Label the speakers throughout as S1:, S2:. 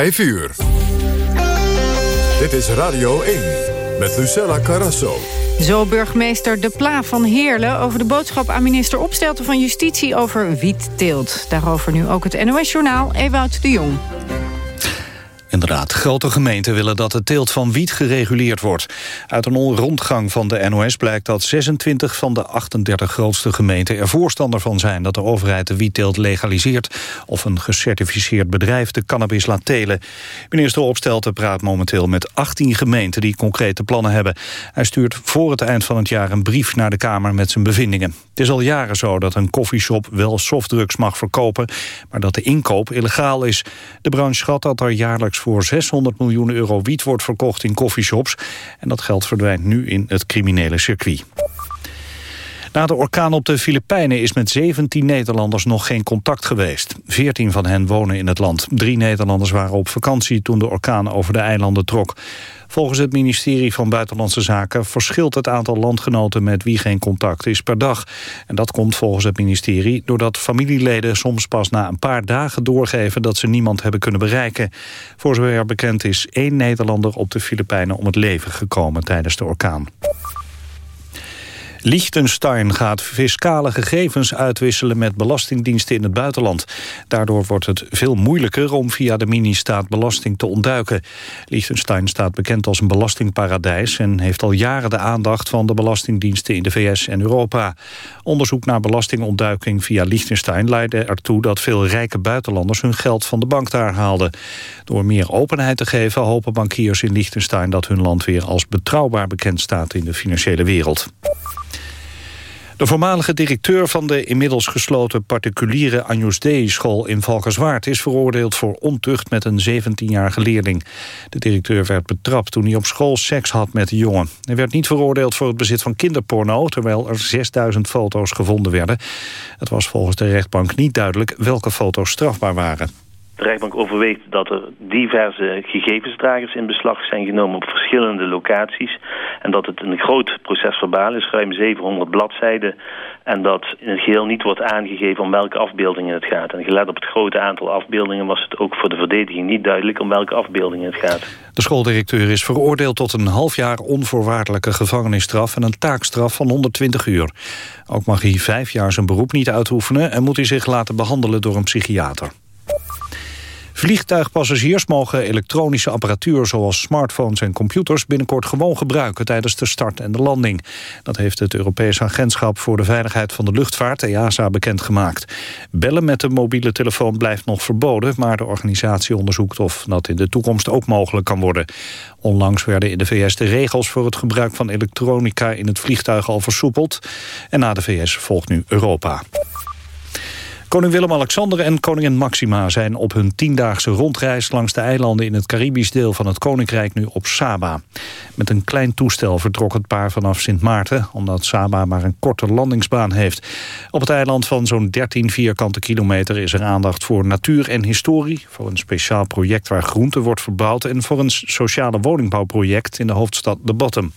S1: 5 uur. Dit is Radio 1 met Lucella Carrasso.
S2: Zo burgemeester De Pla van Heerlen over de boodschap aan minister Opstelten van Justitie over wietteelt. Daarover nu ook het NOS-journaal Ewout de Jong.
S3: Inderdaad, grote gemeenten willen dat de teelt van wiet gereguleerd wordt. Uit een rondgang van de NOS blijkt dat 26 van de 38 grootste gemeenten er voorstander van zijn dat de overheid de wietteelt legaliseert of een gecertificeerd bedrijf de cannabis laat telen. Minister Opstelten praat momenteel met 18 gemeenten die concrete plannen hebben. Hij stuurt voor het eind van het jaar een brief naar de Kamer met zijn bevindingen. Het is al jaren zo dat een koffieshop wel softdrugs mag verkopen, maar dat de inkoop illegaal is. De branche schat dat er jaarlijks voor 600 miljoen euro wiet wordt verkocht in coffeeshops. En dat geld verdwijnt nu in het criminele circuit. Na de orkaan op de Filipijnen is met 17 Nederlanders nog geen contact geweest. 14 van hen wonen in het land. Drie Nederlanders waren op vakantie toen de orkaan over de eilanden trok. Volgens het ministerie van Buitenlandse Zaken verschilt het aantal landgenoten met wie geen contact is per dag. En dat komt volgens het ministerie doordat familieleden soms pas na een paar dagen doorgeven dat ze niemand hebben kunnen bereiken. Voor zover bekend is één Nederlander op de Filipijnen om het leven gekomen tijdens de orkaan. Liechtenstein gaat fiscale gegevens uitwisselen met belastingdiensten in het buitenland. Daardoor wordt het veel moeilijker om via de mini-staat belasting te ontduiken. Liechtenstein staat bekend als een belastingparadijs en heeft al jaren de aandacht van de belastingdiensten in de VS en Europa. Onderzoek naar belastingontduiking via Liechtenstein leidde ertoe dat veel rijke buitenlanders hun geld van de bank daar haalden. Door meer openheid te geven hopen bankiers in Liechtenstein dat hun land weer als betrouwbaar bekend staat in de financiële wereld. De voormalige directeur van de inmiddels gesloten particuliere Agnus Dei-school in Valkenswaard is veroordeeld voor ontucht met een 17-jarige leerling. De directeur werd betrapt toen hij op school seks had met de jongen. Hij werd niet veroordeeld voor het bezit van kinderporno, terwijl er 6000 foto's gevonden werden. Het was volgens de rechtbank niet duidelijk welke foto's strafbaar waren.
S4: De rechtbank overweegt dat er diverse gegevensdragers in beslag zijn genomen op verschillende locaties. En dat het een groot procesverbaal is, ruim 700 bladzijden. En dat in het geheel niet wordt aangegeven om welke afbeeldingen het gaat. En gelet op het grote aantal afbeeldingen was het ook voor de verdediging niet duidelijk om welke afbeeldingen het gaat.
S3: De schooldirecteur is veroordeeld tot een half jaar onvoorwaardelijke gevangenisstraf en een taakstraf van 120 uur. Ook mag hij vijf jaar zijn beroep niet uitoefenen en moet hij zich laten behandelen door een psychiater. Vliegtuigpassagiers mogen elektronische apparatuur zoals smartphones en computers binnenkort gewoon gebruiken tijdens de start en de landing. Dat heeft het Europees Agentschap voor de Veiligheid van de Luchtvaart, EASA, bekendgemaakt. Bellen met de mobiele telefoon blijft nog verboden, maar de organisatie onderzoekt of dat in de toekomst ook mogelijk kan worden. Onlangs werden in de VS de regels voor het gebruik van elektronica in het vliegtuig al versoepeld. En na de VS volgt nu Europa. Koning Willem-Alexander en koningin Maxima zijn op hun tiendaagse rondreis langs de eilanden in het Caribisch deel van het Koninkrijk nu op Saba. Met een klein toestel vertrok het paar vanaf Sint Maarten, omdat Saba maar een korte landingsbaan heeft. Op het eiland van zo'n 13 vierkante kilometer is er aandacht voor natuur en historie, voor een speciaal project waar groente wordt verbouwd en voor een sociale woningbouwproject in de hoofdstad De Bottom.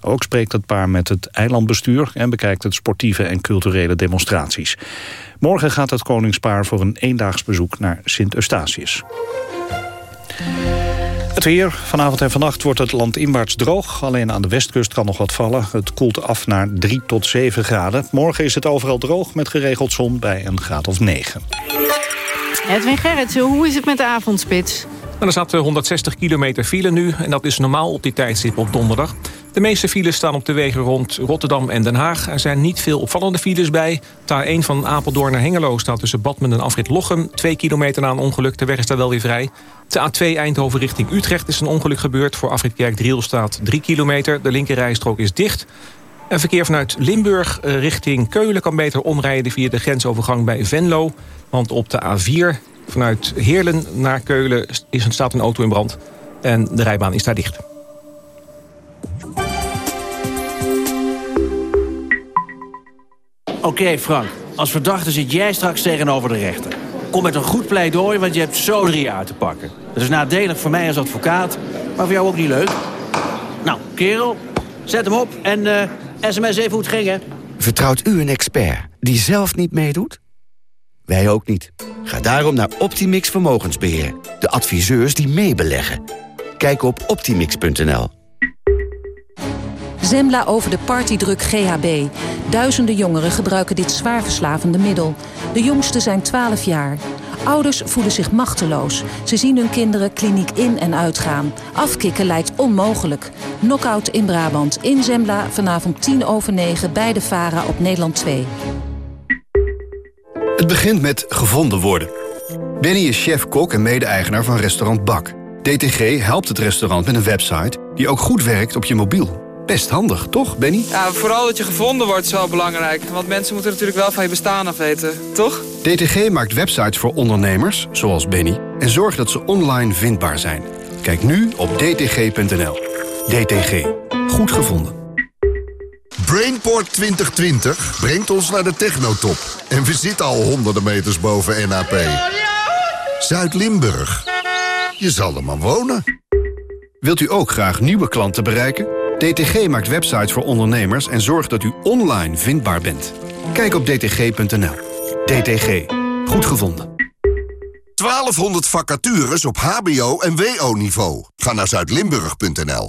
S3: Ook spreekt het paar met het eilandbestuur en bekijkt het sportieve en culturele demonstraties. Morgen gaat het koningspaar voor een eendaags bezoek naar Sint-Eustatius. Het weer. Vanavond en vannacht wordt het land inwaarts droog. Alleen aan de westkust kan nog wat vallen. Het koelt af naar 3 tot 7 graden. Morgen is het overal droog met geregeld zon bij een graad of 9.
S2: Edwin Gerritsen, hoe is het met de avondspits?
S5: er staat 160 kilometer file nu en dat is normaal op die tijdstip op donderdag. De meeste files staan op de wegen rond Rotterdam en Den Haag. Er zijn niet veel opvallende files bij. Taar 1 van Apeldoorn naar Hengelo staat tussen Badmen en Afrit Lochem. Twee kilometer na een ongeluk, de weg is daar wel weer vrij. De A2 Eindhoven richting Utrecht is een ongeluk gebeurd. Voor Afrit Kerkdriel staat 3 kilometer. De linkerrijstrook is dicht. En verkeer vanuit Limburg eh, richting Keulen kan beter omrijden... via de grensovergang bij Venlo. Want op de A4 vanuit Heerlen naar Keulen is, staat een auto in brand. En de rijbaan is daar dicht.
S6: Oké Frank, als verdachte zit jij straks tegenover de rechter. Kom met een goed pleidooi, want je hebt zo drie jaar te pakken. Dat is nadelig voor mij als advocaat, maar voor jou ook niet leuk. Nou, kerel, zet hem op en sms even hoe het ging.
S7: Vertrouwt u een expert die zelf niet meedoet? Wij ook niet. Ga daarom naar Optimix Vermogensbeheer. De adviseurs die meebeleggen. Kijk op optimix.nl.
S8: Zembla over de partydruk GHB. Duizenden jongeren gebruiken dit zwaar verslavende middel. De jongsten zijn 12 jaar. Ouders voelen zich machteloos. Ze zien hun kinderen kliniek in en uitgaan. Afkicken lijkt onmogelijk. Knockout in Brabant. In Zembla vanavond 10 over 9 bij de VARA op Nederland 2.
S9: Het begint met gevonden worden. Benny is chef-kok en mede-eigenaar van restaurant Bak. DTG helpt het restaurant met een website die ook goed werkt op je mobiel. Best handig, toch, Benny?
S10: Ja, vooral dat je gevonden wordt is wel belangrijk. Want mensen moeten natuurlijk wel van je bestaan af weten, toch?
S9: DTG maakt websites voor ondernemers, zoals Benny... en zorgt dat ze online vindbaar zijn. Kijk nu op dtg.nl. DTG. Goed gevonden.
S11: Brainport 2020 brengt ons naar de technotop. En we zitten al honderden meters boven NAP. Zuid-Limburg. Je zal er maar wonen.
S9: Wilt u ook graag nieuwe klanten bereiken? DTG maakt websites voor ondernemers en zorgt dat u online vindbaar bent. Kijk op dtg.nl. DTG. Goed gevonden.
S11: 1200 vacatures op hbo- en wo-niveau. Ga naar zuidlimburg.nl.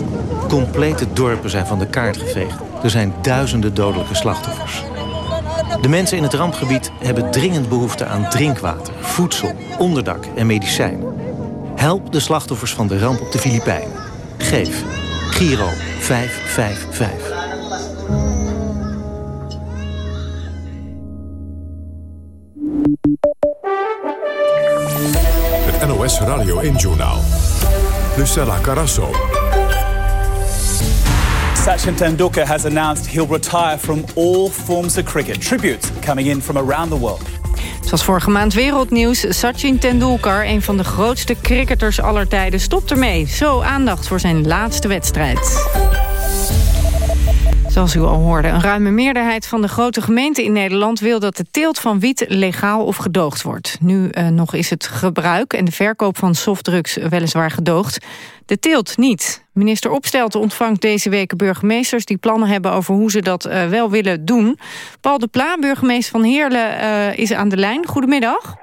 S12: Complete dorpen zijn van de kaart geveegd. Er zijn duizenden dodelijke slachtoffers. De mensen in het rampgebied hebben dringend behoefte aan drinkwater, voedsel, onderdak en medicijn. Help de slachtoffers van de ramp op de Filipijnen. Geef Giro 555.
S1: Het NOS Radio 1 Journaal. Lucella Carasso.
S13: Sachin Tendulkar has announced he'll retire from all forms of cricket. Tributes coming in from around the world.
S2: Zoals vorige maand wereldnieuws. Sachin Tendulkar, een van de grootste cricketers aller tijden, stopt ermee. Zo aandacht voor zijn laatste wedstrijd. Zoals u al hoorde, een ruime meerderheid van de grote gemeenten in Nederland... wil dat de teelt van wiet legaal of gedoogd wordt. Nu uh, nog is het gebruik en de verkoop van softdrugs weliswaar gedoogd. De teelt niet. Minister Opstelten ontvangt deze week burgemeesters... die plannen hebben over hoe ze dat uh, wel willen doen. Paul de Pla, burgemeester van Heerlen, uh, is aan de lijn. Goedemiddag.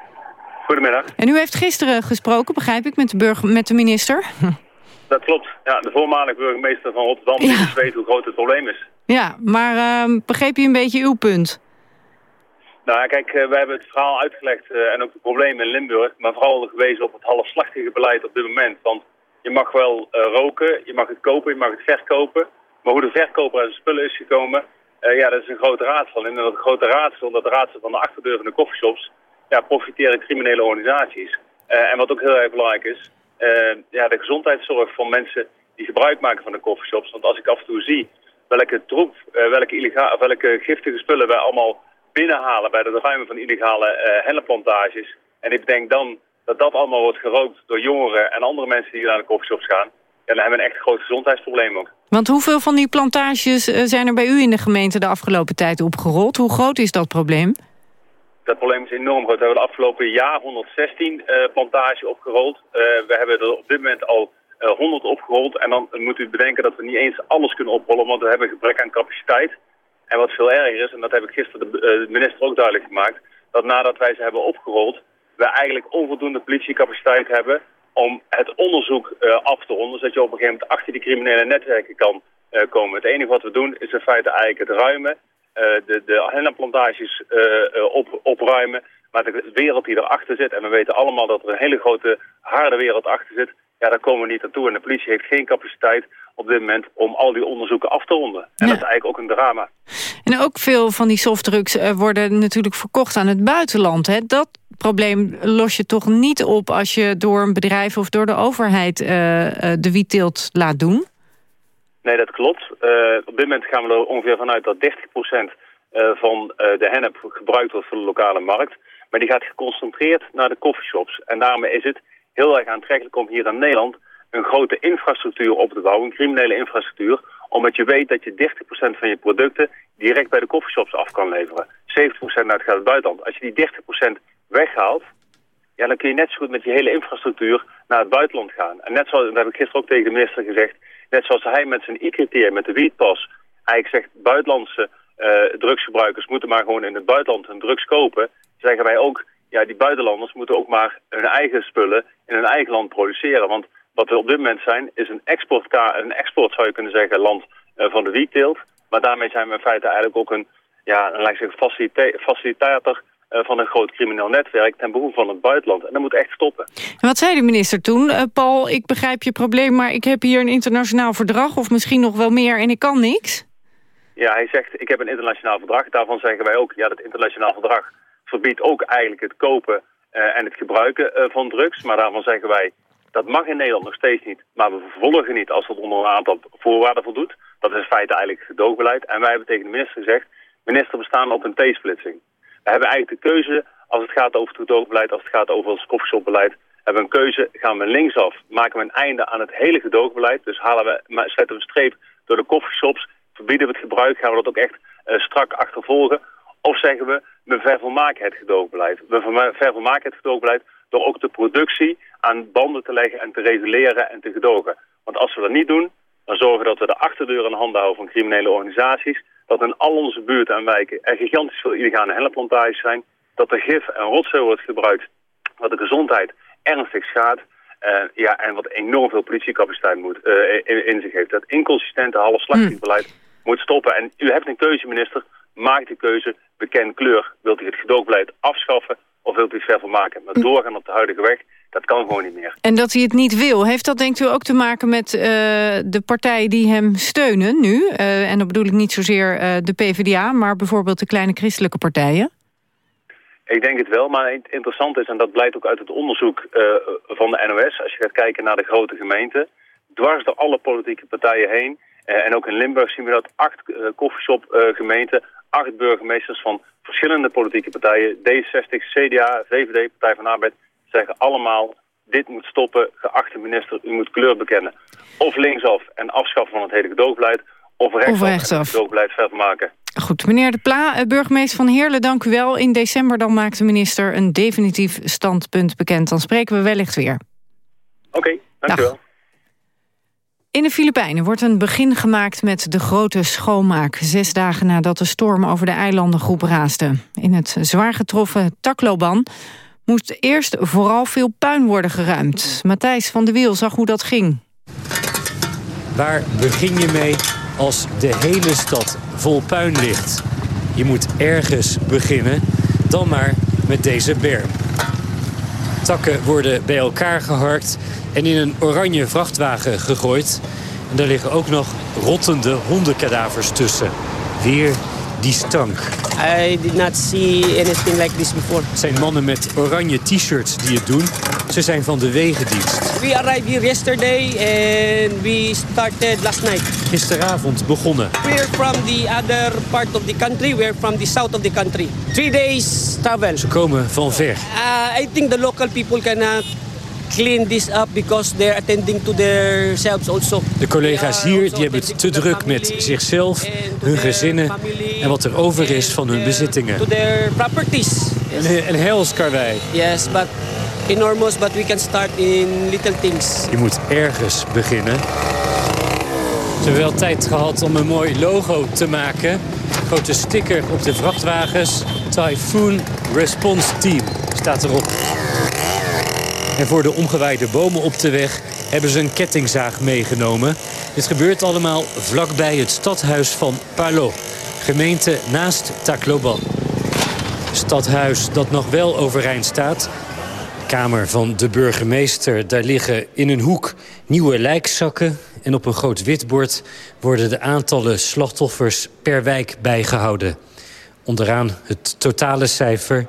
S14: Goedemiddag.
S2: En u heeft gisteren gesproken, begrijp ik, met de, burger, met de minister.
S14: Dat klopt. Ja, de voormalige burgemeester van Rotterdam ja. weet hoe groot het probleem is.
S2: Ja, maar uh, begreep je een beetje uw punt?
S14: Nou kijk, uh, wij hebben het verhaal uitgelegd uh, en ook de problemen in Limburg. Maar vooral gewezen op het halfslachtige beleid op dit moment. Want je mag wel roken, je mag het kopen, je mag het verkopen. Maar hoe de verkoper aan zijn spullen is gekomen, ja, dat is een grote raadsel. En dat grote raadsel, dat raadsel van de achterdeur van de coffeeshops, ja, profiteren criminele organisaties. en wat ook heel erg belangrijk is, ja, de gezondheidszorg van mensen die gebruik maken van de coffeeshops. Want als ik af en toe zie welke troep, uh, welke, illegaal, welke giftige spullen wij allemaal binnenhalen bij de ruimen van illegale uh, hennepplantages. En ik denk dan dat dat allemaal wordt gerookt door jongeren en andere mensen die naar de coffeeshops gaan. Ja, dan hebben we een echt groot gezondheidsprobleem ook.
S2: Want hoeveel van die plantages uh, zijn er bij u in de gemeente de afgelopen tijd opgerold? Hoe groot is dat probleem?
S14: Dat probleem is enorm groot. We hebben het afgelopen jaar 116 plantages opgerold. we hebben er op dit moment al uh, 100 opgerold. En dan moet u bedenken dat we niet eens alles kunnen oprollen, want we hebben gebrek aan capaciteit. En wat veel erger is, en dat heb ik gisteren de, uh, de minister ook duidelijk gemaakt, dat nadat wij ze hebben opgerold, we eigenlijk onvoldoende politiecapaciteit hebben om het onderzoek uh, af te ronden, zodat je op een gegeven moment achter die criminele netwerken kan komen. Het enige wat we doen is in feite eigenlijk het ruimen, de, de hennepplantages op, opruimen, maar de wereld die erachter zit, en we weten allemaal dat er een hele grote harde wereld achter zit, ja, daar komen we niet naartoe. En de politie heeft geen capaciteit op dit moment om al die onderzoeken af te ronden. En ja. dat is eigenlijk ook een drama.
S2: En ook veel van die softdrugs uh, worden natuurlijk verkocht aan het buitenland. Hè? Dat probleem los je toch niet op als je door een bedrijf of door de overheid uh, uh, de wietteelt laat doen?
S14: Nee, dat klopt. op dit moment gaan we er ongeveer vanuit dat 30% van de hennep gebruikt wordt voor de lokale markt. Maar die gaat geconcentreerd naar de coffeeshops. En daarmee is het heel erg aantrekkelijk om hier in Nederland een grote infrastructuur op te bouwen, een criminele infrastructuur, omdat je weet dat je 30% van je producten direct bij de coffeeshops af kan leveren. 70% naar het buitenland. Als je die 30% weghaalt, ja, dan kun je net zo goed met die hele infrastructuur naar het buitenland gaan. En net zoals, dat heb ik gisteren ook tegen de minister gezegd, net zoals hij met zijn e-criteria, met de wietpas, eigenlijk zegt buitenlandse uh, drugsgebruikers moeten maar gewoon in het buitenland hun drugs kopen, zeggen wij ook, ja, die buitenlanders moeten ook maar hun eigen spullen in hun eigen land produceren. Want wat we op dit moment zijn, is een, een export, zou je kunnen zeggen, land uh, van de wietteelt. Maar daarmee zijn we in feite eigenlijk ook een, ja, een zeggen, facilitator uh, van een groot crimineel netwerk ten behoeve van het buitenland. En dat moet echt stoppen.
S2: En wat zei de minister toen? Uh, Paul, ik begrijp je probleem, maar ik heb hier een internationaal verdrag... of misschien nog wel meer en ik kan niks?
S14: Ja, hij zegt, ik heb een internationaal verdrag. Daarvan zeggen wij ook, ja, dat internationaal verdrag verbiedt ook eigenlijk het kopen uh, en het gebruiken van drugs. Maar daarvan zeggen wij, dat mag in Nederland nog steeds niet. Maar we vervolgen niet als dat onder een aantal voorwaarden voldoet. Dat is in feite eigenlijk gedoogbeleid. En wij hebben tegen de minister gezegd... minister, we staan op een T-splitsing. We hebben eigenlijk de keuze als het gaat over het gedoogbeleid... als het gaat over ons koffieshopbeleid... hebben we een keuze, gaan we linksaf. Maken we een einde aan het hele gedoogbeleid. Dus halen we, zetten we een streep door de koffieshops. Verbieden we het gebruik. Gaan we dat ook echt uh, strak achtervolgen. Of zeggen we, we vervolmaken het gedoogbeleid. We vervolmaken het gedoogbeleid door ook de productie aan banden te leggen en te reguleren en te gedogen. Want als we dat niet doen, dan zorgen we dat we de achterdeur in handen houden van criminele organisaties. Dat in al onze buurten en wijken er gigantisch veel illegale hennepplantages zijn. Dat er gif en rotzooi wordt gebruikt. Dat de gezondheid ernstig schaadt. Uh, ja, en wat enorm veel politiecapaciteit moet, uh, in, in, zich heeft. Dat inconsistente halfslachtig beleid mm. moet stoppen. En u hebt een keuze, minister. Maak de keuze, beken kleur. Wilt u het gedoogbeleid afschaffen of wilt u het verder maken? Maar hm. doorgaan op de huidige weg, dat kan gewoon niet meer.
S2: En dat hij het niet wil, heeft dat denkt u ook te maken met uh, de partijen die hem steunen nu? Uh, en dan bedoel ik niet zozeer uh, de PvdA, maar bijvoorbeeld de kleine christelijke partijen?
S14: Ik denk het wel, maar interessant is, en dat blijkt ook uit het onderzoek van de NOS... als je gaat kijken naar de grote gemeenten, dwars door alle politieke partijen heen... en ook in Limburg zien we dat acht koffieshop gemeenten acht burgemeesters van verschillende politieke partijen, D66, CDA, VVD, Partij van Arbeid, zeggen allemaal, dit moet stoppen, geachte minister, u moet kleur bekennen. Of linksaf en afschaffen van het hele gedoogbeleid, of rechtsaf, of rechtsaf. en het gedoogbeleid verder maken.
S2: Goed, meneer De Pla, eh, burgemeester van Heerlen, dank u wel. In december dan maakt de minister een definitief standpunt bekend. Dan spreken we wellicht weer.
S14: Oké, okay, dank u wel.
S2: In de Filipijnen wordt een begin gemaakt met de grote schoonmaak... zes dagen nadat de storm over de eilandengroep raasde. In het zwaar getroffen Tacloban moest eerst vooral veel puin worden geruimd. Matthijs van de Wiel zag hoe dat ging.
S15: Waar begin je mee als de hele stad vol puin ligt? Je moet ergens beginnen, dan maar met deze berm. Takken worden bij elkaar geharkt en in een oranje vrachtwagen gegooid. En daar liggen ook nog rottende hondenkadavers tussen. Weer die stank.
S16: I did not see anything like this before.
S15: Het zijn mannen met oranje t-shirts die het doen. Ze zijn van de wegendienst.
S16: We arrived here yesterday and we started last night.
S15: Gisteravond begonnen.
S16: We're from the other part of the country. We're from the south of the country. Three days travel.
S15: Ze komen van ver.
S16: Uh, I think the local people cannot clean this up because they're attending to themselves also.
S15: De collega's hier die hebben het te druk met zichzelf, hun gezinnen en wat er over is van hun bezittingen.
S16: To their properties.
S15: Een, een helskarwei.
S16: Yes, but enormous, but we can start in little things.
S15: Je moet ergens beginnen. Ze hebben wel tijd gehad om een mooi logo te maken. Grote sticker op de vrachtwagens. Typhoon Response Team staat erop. En voor de omgewaaide bomen op de weg hebben ze een kettingzaag meegenomen. Dit gebeurt allemaal vlakbij het stadhuis van Palo, gemeente naast Tacloban. Stadhuis dat nog wel overeind staat. Kamer van de burgemeester, daar liggen in een hoek nieuwe lijkzakken... en op een groot witbord worden de aantallen slachtoffers per wijk bijgehouden. Onderaan het totale cijfer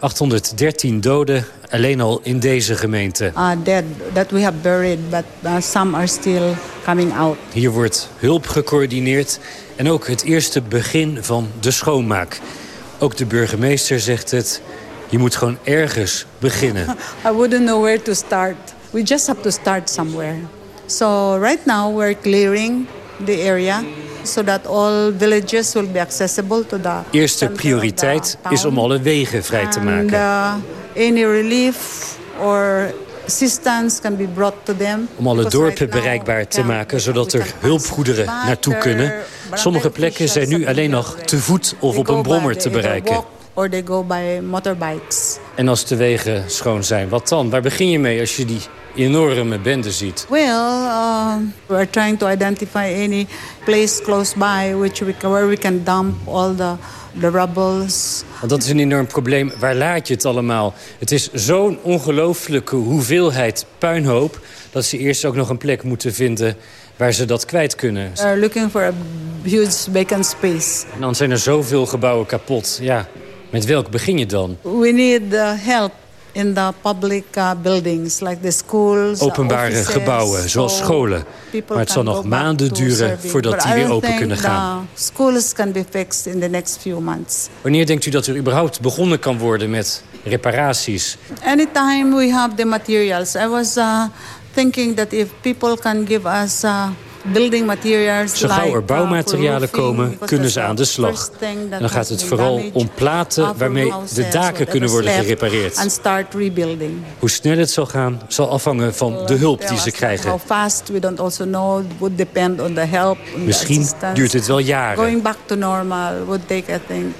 S15: 813 doden alleen al in deze gemeente.
S17: Uh, dead that we have buried, but uh, some are still coming out.
S15: Hier wordt hulp gecoördineerd en ook het eerste begin van de schoonmaak. Ook de burgemeester zegt het. Je moet gewoon ergens beginnen.
S17: I wouldn't know where to start. We just have to start somewhere. So right now we're clearing the area so that all villages will be accessible to the
S15: Eerste prioriteit is om alle wegen vrij te maken.
S17: And uh, any relief or assistance can be brought to them.
S15: Om alle dorpen bereikbaar te maken, zodat er hulpgoederen naartoe kunnen. Sommige plekken zijn nu alleen nog te voet of op een brommer te bereiken.
S17: Or they go by motorbikes.
S15: En als de wegen schoon zijn, wat dan? Waar begin je mee als je die enorme bende ziet?
S17: Well, uh, we're trying to identify any place close by which we can, where we can dump all the, the rubbles.
S15: Want dat is een enorm probleem. Waar laat je het allemaal? Het is zo'n ongelooflijke hoeveelheid puinhoop... dat ze eerst ook nog een plek moeten vinden waar ze dat kwijt kunnen.
S17: We're looking for a huge vacant space.
S15: En dan zijn er zoveel gebouwen kapot. Ja, met welk begin je dan?
S17: We need uh, help in the public uh, buildings, like the schools,
S15: Openbare
S17: offices,
S15: gebouwen, zoals
S17: so
S15: scholen. Maar het zal nog maanden duren voordat die weer open kunnen gaan.
S17: the Schools can be fixed in the next few months.
S15: Wanneer denkt u dat er überhaupt begonnen kan worden met reparaties?
S17: Anytime we have the materials, I was uh, thinking that if people can give us uh, building materials.
S15: Zo gauw er bouwmaterialen komen, kunnen ze aan de slag. En dan gaat het vooral om platen waarmee de daken kunnen worden gerepareerd. Hoe snel het zal gaan, zal afhangen van de hulp die ze krijgen. Misschien duurt het wel jaren.
S17: Going back to normal would take, I think,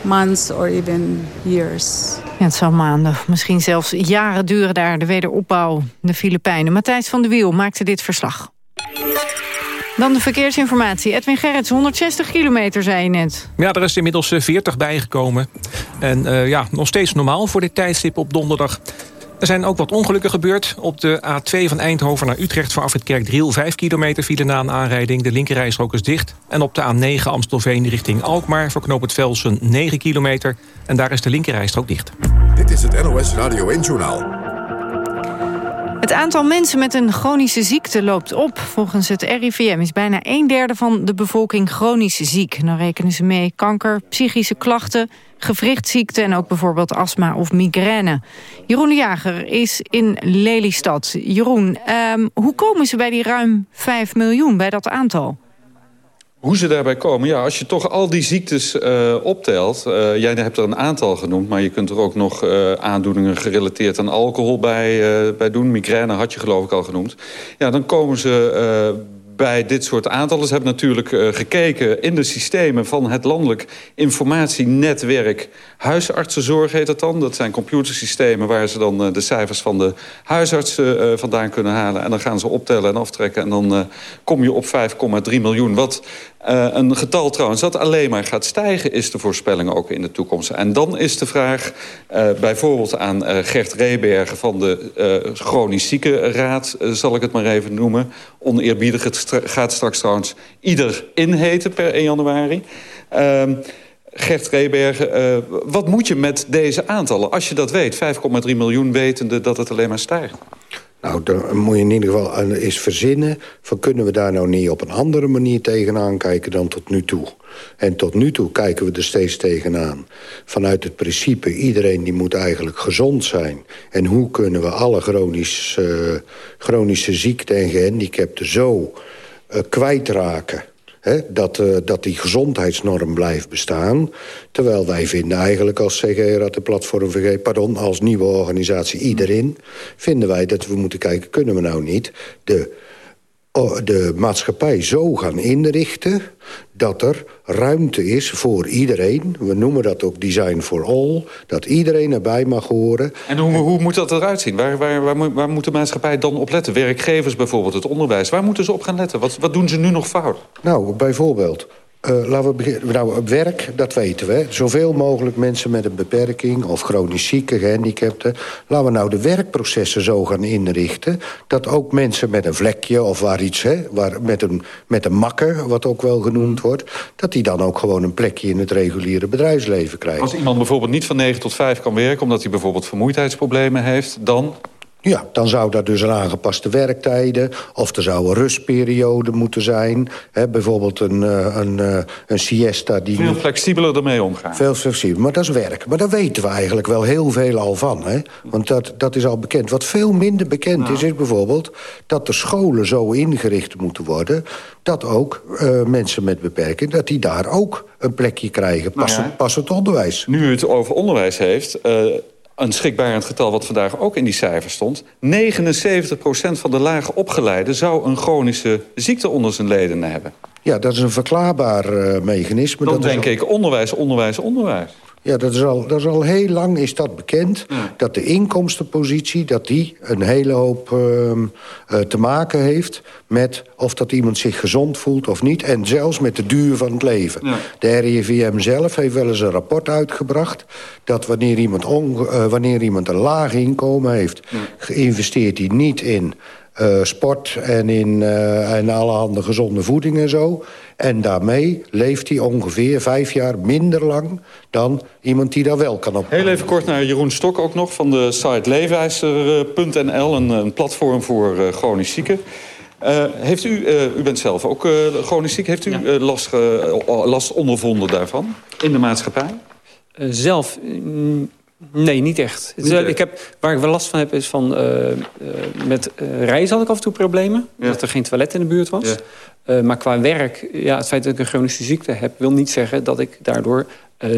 S17: months or even years.
S2: Ja, het zal maanden, misschien zelfs jaren duren daar de wederopbouw de Filipijnen. Matthijs van de Wiel maakte dit verslag. Dan de verkeersinformatie. Edwin Gerrits, 160 kilometer, zei je net.
S5: Ja, er is inmiddels eh, 40 bijgekomen. En uh, ja, nog steeds normaal voor dit tijdstip op donderdag. Er zijn ook wat ongelukken gebeurd. Op de A2 van Eindhoven naar Utrecht vanaf het Kerkdriel... 5 kilometer file na een aanrijding. De linkerrijstrook is dicht. En op de A9 Amstelveen richting Alkmaar... voor knoop het Velsen 9 kilometer. En daar is de linkerrijstrook dicht.
S1: Dit is het NOS Radio 1-journaal.
S2: Het aantal mensen met een chronische ziekte loopt op. Volgens het RIVM is bijna een derde van de bevolking chronisch ziek. Dan rekenen ze mee kanker, psychische klachten, gewrichtsziekten... en ook bijvoorbeeld astma of migraine. Jeroen de Jager is in Lelystad. Jeroen, um, hoe komen ze bij die ruim 5 miljoen, bij dat aantal?
S18: Hoe ze daarbij komen? Ja, als je toch al die ziektes uh, optelt... Uh, jij hebt er een aantal genoemd... maar je kunt er ook nog uh, aandoeningen gerelateerd aan alcohol bij, bij doen. Migraine had je geloof ik al genoemd. Ja, dan komen ze bij dit soort aantallen. Ze hebben natuurlijk uh, gekeken in de systemen van het landelijk informatienetwerk. Huisartsenzorg heet dat dan. Dat zijn computersystemen waar ze dan uh, de cijfers van de huisartsen uh, vandaan kunnen halen. En dan gaan ze optellen en aftrekken. En dan kom je op 5,3 miljoen. Wat een getal trouwens dat alleen maar gaat stijgen... is de voorspelling ook in de toekomst. En dan is de vraag bijvoorbeeld aan Gert Rebergen... van de Chronisch Ziekenraad, zal ik het maar even noemen. Oneerbiedig het gaat straks trouwens ieder inheten per 1 januari. Uh, Gert Rebergen, uh, wat moet je met deze aantallen? Als je dat weet, 5,3 miljoen wetende dat het alleen maar stijgt.
S19: Nou, dan moet je in ieder geval eens verzinnen... van kunnen we daar nou niet op een andere manier tegenaan kijken dan tot nu toe. En tot nu toe kijken we er steeds tegenaan. Vanuit het principe, iedereen die moet eigenlijk gezond zijn. En hoe kunnen we alle chronische, uh, chronische ziekten en gehandicapten zo uh, kwijtraken... He, dat, uh, dat die gezondheidsnorm blijft bestaan. Terwijl wij vinden eigenlijk als CGR, de Platform VG... pardon, als nieuwe organisatie iedereen... vinden wij dat we moeten kijken, kunnen we nou niet... de, de maatschappij zo gaan inrichten... dat er ruimte is voor iedereen. We noemen dat ook design for all. Dat iedereen erbij mag horen.
S18: En hoe, hoe moet dat eruit zien? Waar, waar, waar, waar moet de maatschappij dan op letten? Werkgevers bijvoorbeeld, het onderwijs. Waar moeten ze op gaan letten? Wat, wat doen ze nu nog fout?
S19: Nou, bijvoorbeeld... Uh, laten we. Nou, op werk, dat weten we. Zoveel mogelijk mensen met een beperking of chronisch zieke, gehandicapten. Laten we nou de werkprocessen zo gaan inrichten... dat ook mensen met een vlekje of waar iets, hè, waar, met, een, met een makker, wat ook wel genoemd wordt... dat die dan ook gewoon een plekje in het reguliere bedrijfsleven krijgen.
S18: Als iemand bijvoorbeeld niet van 9 tot 5 kan werken... omdat hij bijvoorbeeld vermoeidheidsproblemen heeft, dan...
S19: Ja, dan zou dat dus een aangepaste werktijden... of er zou een rustperiode moeten zijn. Hè, bijvoorbeeld een, eh, een, een, een siesta... Die
S18: veel flexibeler ermee omgaan.
S19: Veel flexibeler, maar dat is werk. Maar daar weten we eigenlijk wel heel veel al van. Hè? Want dat, dat is al bekend. Wat veel minder bekend is, is bijvoorbeeld... dat de scholen zo ingericht moeten worden... dat ook uh, mensen met beperking... dat die daar ook een plekje krijgen. Passend, nou ja, passend onderwijs.
S18: Nu u het over onderwijs heeft... Uh, een schrikbarend getal wat vandaag ook in die cijfers stond. 79% van de lage opgeleiden zou een chronische ziekte onder zijn leden hebben.
S19: Ja, dat is een verklaarbaar uh, mechanisme.
S18: Dan
S19: dat
S18: denk
S19: is...
S18: ik onderwijs, onderwijs, onderwijs.
S19: Ja, dat is, al, dat is al heel lang is dat bekend. Ja. Dat de inkomstenpositie dat die een hele hoop uh, uh, te maken heeft... met of dat iemand zich gezond voelt of niet. En zelfs met de duur van het leven. Ja. De RIVM zelf heeft wel eens een rapport uitgebracht... dat wanneer iemand, uh, wanneer iemand een laag inkomen heeft... Ja. investeert hij niet in... Uh, sport en in uh, en allerhande gezonde voeding en zo. En daarmee leeft hij ongeveer vijf jaar minder lang... dan iemand die daar wel kan op.
S18: Heel even kort naar Jeroen Stok ook nog van de site leefwijzer.nl... Een, een platform voor uh, chronisch zieken. Uh, heeft u, uh, u bent zelf ook uh, chronisch ziek, heeft u ja. last, last ondervonden daarvan in de maatschappij?
S20: zelf mm, Nee, niet echt. Niet echt. Ik heb, waar ik wel last van heb is van... Uh, uh, met uh, reizen had ik af en toe problemen. Ja. Dat er geen toilet in de buurt was. Ja. Maar qua werk, ja, het feit dat ik een chronische ziekte heb... wil niet zeggen dat ik daardoor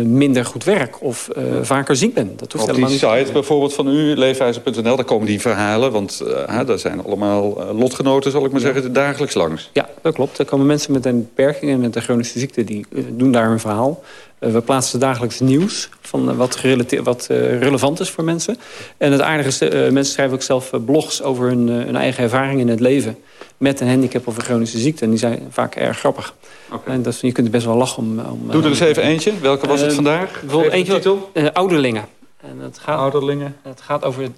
S20: minder goed werk of vaker ziek ben. Dat hoeft
S18: Op die site niet. bijvoorbeeld van u, leefwijzer.nl, daar komen die verhalen. Want daar zijn allemaal lotgenoten, zal ik maar ja. zeggen, dagelijks langs.
S20: Ja, dat klopt. Er komen mensen met een beperking en met een chronische ziekte... die doen daar een verhaal. Uh, we plaatsen dagelijks nieuws van uh, wat, wat uh, relevant is voor mensen. En het aardige is, mensen schrijven ook zelf blogs over hun, hun, eigen ervaring in het leven... met een handicap of een chronische ziekte. En die zijn vaak erg grappig. Okay. En dat, je kunt er best wel lachen om... om
S18: Doe er eens even eentje. Welke was het vandaag?
S20: Bijvoorbeeld eentje, titel? ouderlingen. En het gaat,
S18: ouderlingen?
S20: Het gaat over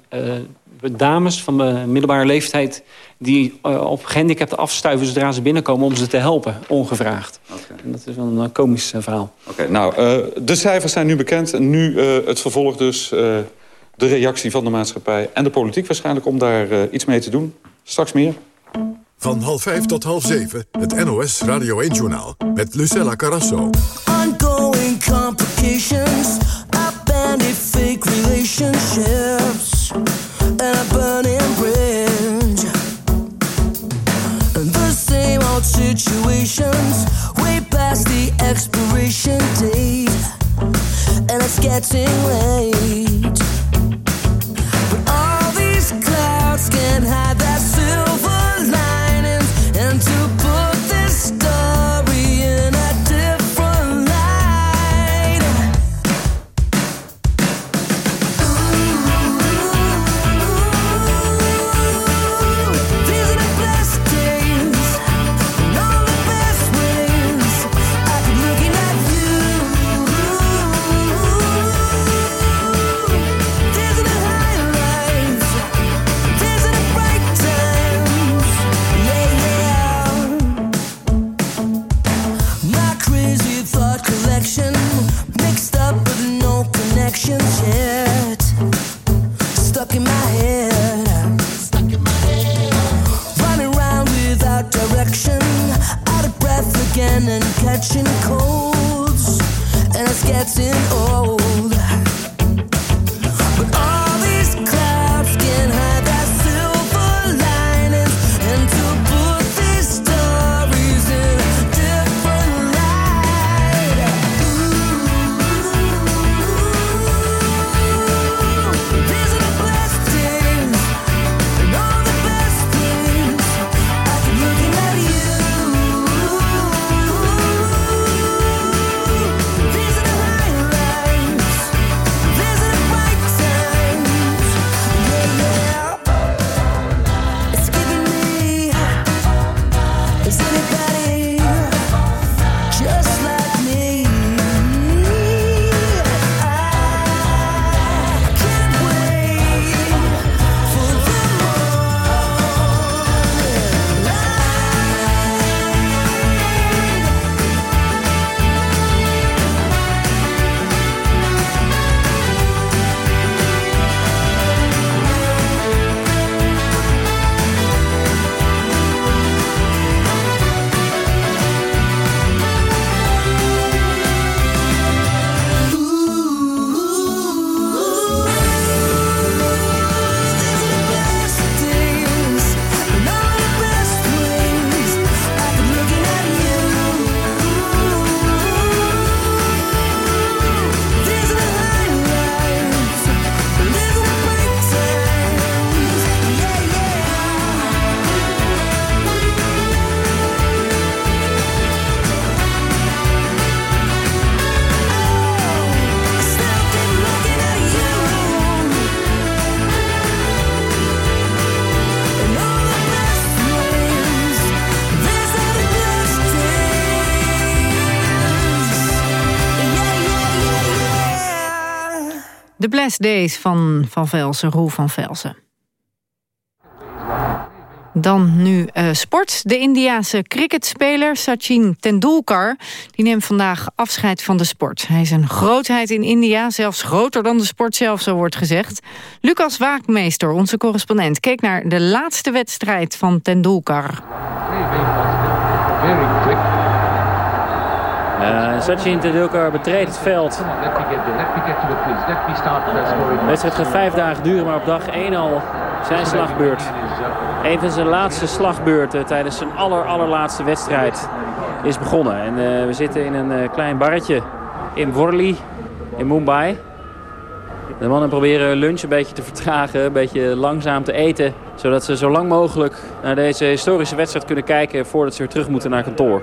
S20: dames van de middelbare leeftijd... die uh, op gehandicapten afstuiven zodra ze binnenkomen om ze te helpen, ongevraagd. Okay. En dat is wel een uh, komisch verhaal.
S18: Oké, okay, nou, de cijfers zijn nu bekend. En nu het vervolg dus, de reactie van de maatschappij... en de politiek waarschijnlijk om daar iets mee te doen. Straks meer.
S1: Van half vijf tot half zeven, het NOS Radio 1-journaal... met Lucella Carrasso.
S21: Ongoing complications, abandoned fake relationships... and a burning bridge. And the same old situations, way past the expiration date, and it's getting late.
S2: Blessed Days van Van Velsen, Roel van Velsen. Dan nu uh, sport. De Indiase cricketspeler Sachin Tendulkar... die neemt vandaag afscheid van de sport. Hij is een grootheid in India, zelfs groter dan de sport zelf, zo wordt gezegd. Lucas Waakmeester, onze correspondent, keek naar de laatste wedstrijd van Tendulkar.
S22: Uh, Sachin Tendulkar betreedt het veld. De wedstrijd gaat vijf dagen duren, maar op dag één al zijn slagbeurt. Een van zijn laatste slagbeurten tijdens zijn aller, allerlaatste wedstrijd is begonnen. En uh, we zitten in een uh, klein barretje in Worli, in Mumbai. De mannen proberen lunch een beetje te vertragen, een beetje langzaam te eten. Zodat ze zo lang mogelijk naar deze historische wedstrijd kunnen kijken voordat ze weer terug moeten naar kantoor.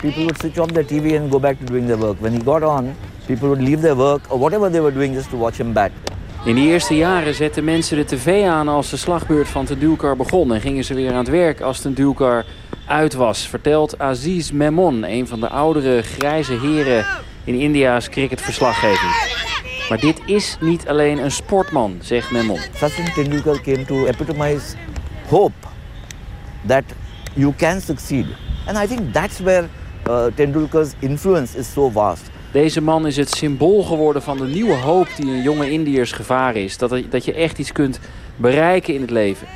S23: people would switch off their TV and go back to doing their work. When he got on, people would leave their work or whatever they were doing just to watch him bat.
S22: In de eerste jaren zetten mensen de tv aan als de slagbeurt van Tendulkar begon... en gingen ze weer aan het werk als Tendulkar uit was... vertelt Aziz Memon, een van de oudere grijze heren in India's cricketverslaggeving. Maar dit is niet alleen een sportman, zegt Memon.
S23: Sachin Tendulkar came to epitomize hope that you can succeed. And I think that's where Tendulkar's influence is so vast.
S22: Deze man is het symbool geworden van de nieuwe hoop die een jonge Indiërs gevaar is. Dat, er, dat je echt iets kunt bereiken in het leven.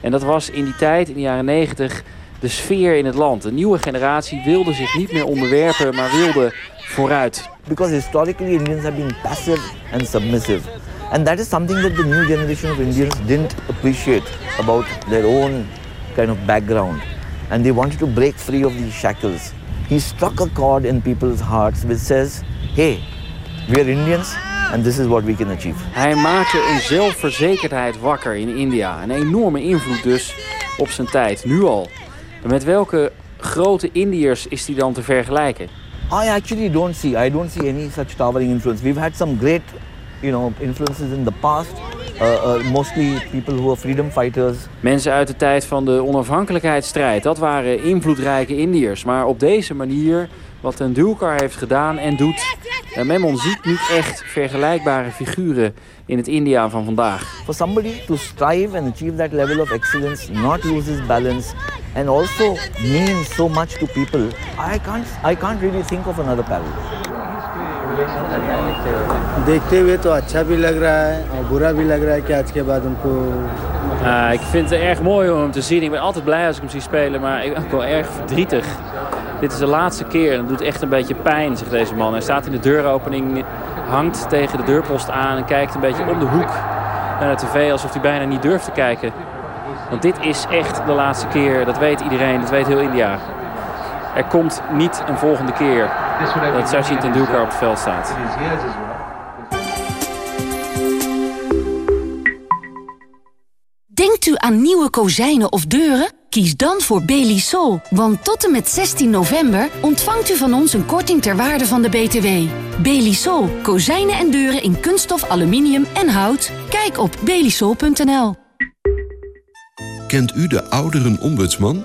S22: En dat was in die tijd, in de jaren 90, de sfeer in het land. De nieuwe generatie wilde zich niet meer onderwerpen, maar wilde vooruit.
S23: Because historically Indians have been passive and submissive. And that is something that the new generation of Indians didn't appreciate about their own kind of background. And they wanted to break free of these shackles. He struck a chord in people's hearts which says, hey, we are Indians and this is what we can achieve.
S22: Hij maakte een zelfverzekerdheid wakker in India. Een enorme invloed dus op zijn tijd, nu al. Met welke grote Indiërs is hij dan te vergelijken?
S23: I actually don't see, I don't see any such towering influence. We've had some great, you know, influences in the past. Uh, uh, mostly people who are freedom fighters.
S22: Mensen uit de tijd van de onafhankelijkheidsstrijd. Dat waren invloedrijke Indiërs. Maar op deze manier, wat Tendulkar heeft gedaan en doet... Uh, Memon ziet niet echt vergelijkbare figuren in het India van vandaag.
S23: For somebody to strive and achieve that level of excellence, not lose his balance... and also mean so much to people, I can't, I can't really think of another parallel.
S24: देखते हुए तो अच्छा भी लग रहा है और बुरा भी लग रहा है कि आज के बाद उनको
S22: Uh, ik vind het erg mooi om hem te zien. Ik ben altijd blij als ik hem zie spelen, maar ik ben ook wel erg verdrietig. Dit is de laatste keer en het doet echt een beetje pijn, zegt deze man. Hij staat in de deuropening, hangt tegen de deurpost aan en kijkt een beetje om de hoek naar de tv alsof hij bijna niet durft te kijken. Want dit is echt de laatste keer, dat weet iedereen, dat weet heel India. Er komt niet een volgende keer dat Sachin Tendulkar op het veld staat.
S25: Denkt u aan nieuwe kozijnen of deuren? Kies dan voor Belisol, want tot en met 16 november ontvangt u van ons een korting ter waarde van de BTW. Belisol, kozijnen en deuren in kunststof, aluminium en hout. Kijk op belisol.nl.
S26: Kent u de ouderenombudsman?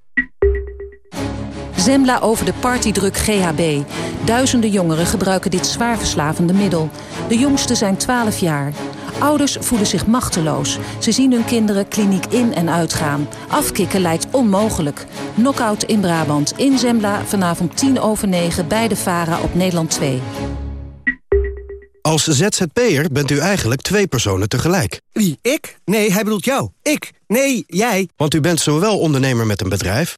S8: Zembla over de partydruk GHB. Duizenden jongeren gebruiken dit zwaar verslavende middel. De jongsten zijn 12 jaar. Ouders voelen zich machteloos. Ze zien hun kinderen kliniek in en uitgaan. Afkicken lijkt onmogelijk. Knockout in Brabant. In Zembla vanavond 10 over 9 bij de VARA op Nederland 2.
S27: Als ZZP'er bent u eigenlijk twee personen tegelijk.
S28: Wie, ik? Nee, hij bedoelt jou. Ik? Nee, jij.
S27: Want u bent zowel ondernemer met een bedrijf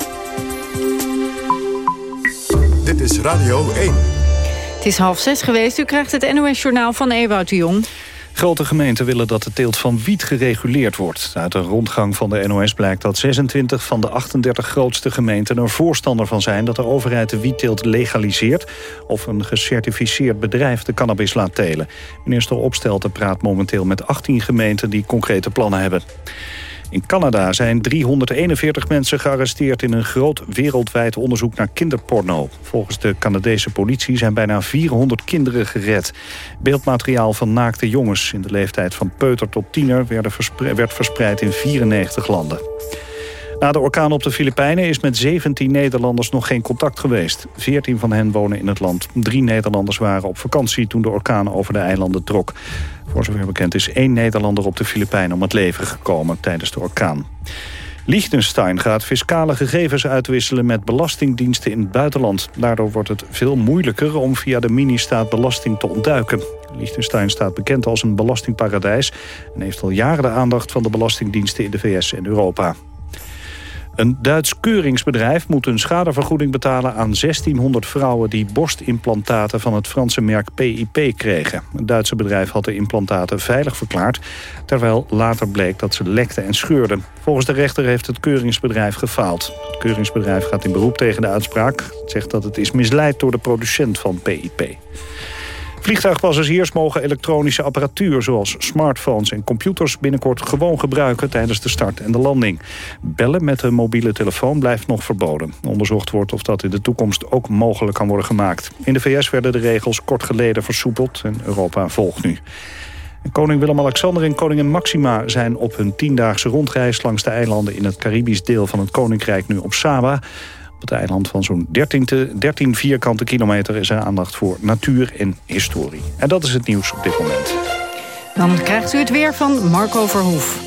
S26: Dit is Radio 1.
S2: Het is half zes geweest. U krijgt het NOS-journaal van Ewout de Jong.
S3: Grote gemeenten willen dat de teelt van wiet gereguleerd wordt. Uit een rondgang van de NOS blijkt dat 26 van de 38 grootste gemeenten... er voorstander van zijn dat de overheid de wietteelt legaliseert... of een gecertificeerd bedrijf de cannabis laat telen. Minister Opstelten praat momenteel met 18 gemeenten die concrete plannen hebben. In Canada zijn 341 mensen gearresteerd in een groot wereldwijd onderzoek naar kinderporno. Volgens de Canadese politie zijn bijna 400 kinderen gered. Beeldmateriaal van naakte jongens in de leeftijd van peuter tot tiener werd verspreid in 94 landen. Na de orkaan op de Filipijnen is met 17 Nederlanders nog geen contact geweest. 14 van hen wonen in het land. Drie Nederlanders waren op vakantie toen de orkaan over de eilanden trok. Voor zover bekend is één Nederlander op de Filipijnen om het leven gekomen tijdens de orkaan. Liechtenstein gaat fiscale gegevens uitwisselen met belastingdiensten in het buitenland. Daardoor wordt het veel moeilijker om via de mini-staat belasting te ontduiken. Liechtenstein staat bekend als een belastingparadijs... en heeft al jaren de aandacht van de belastingdiensten in de VS en Europa. Een Duits keuringsbedrijf moet een schadevergoeding betalen aan 1600 vrouwen die borstimplantaten van het Franse merk PIP kregen. Het Duitse bedrijf had de implantaten veilig verklaard, terwijl later bleek dat ze lekten en scheurden. Volgens de rechter heeft het keuringsbedrijf gefaald. Het keuringsbedrijf gaat in beroep tegen de uitspraak. Het zegt dat het is misleid door de producent van PIP. Vliegtuigpassagiers mogen elektronische apparatuur zoals smartphones en computers binnenkort gewoon gebruiken tijdens de start en de landing. Bellen met een mobiele telefoon blijft nog verboden. Onderzocht wordt of dat in de toekomst ook mogelijk kan worden gemaakt. In de VS werden de regels kort geleden versoepeld en Europa volgt nu. Koning Willem-Alexander en koningin Maxima zijn op hun tiendaagse rondreis langs de eilanden in het Caribisch deel van het Koninkrijk nu op Saba. Op het eiland van zo'n 13, 13 vierkante kilometer is er aandacht voor natuur en historie. En dat is het nieuws op dit moment.
S2: Dan krijgt u het weer van Marco Verhoef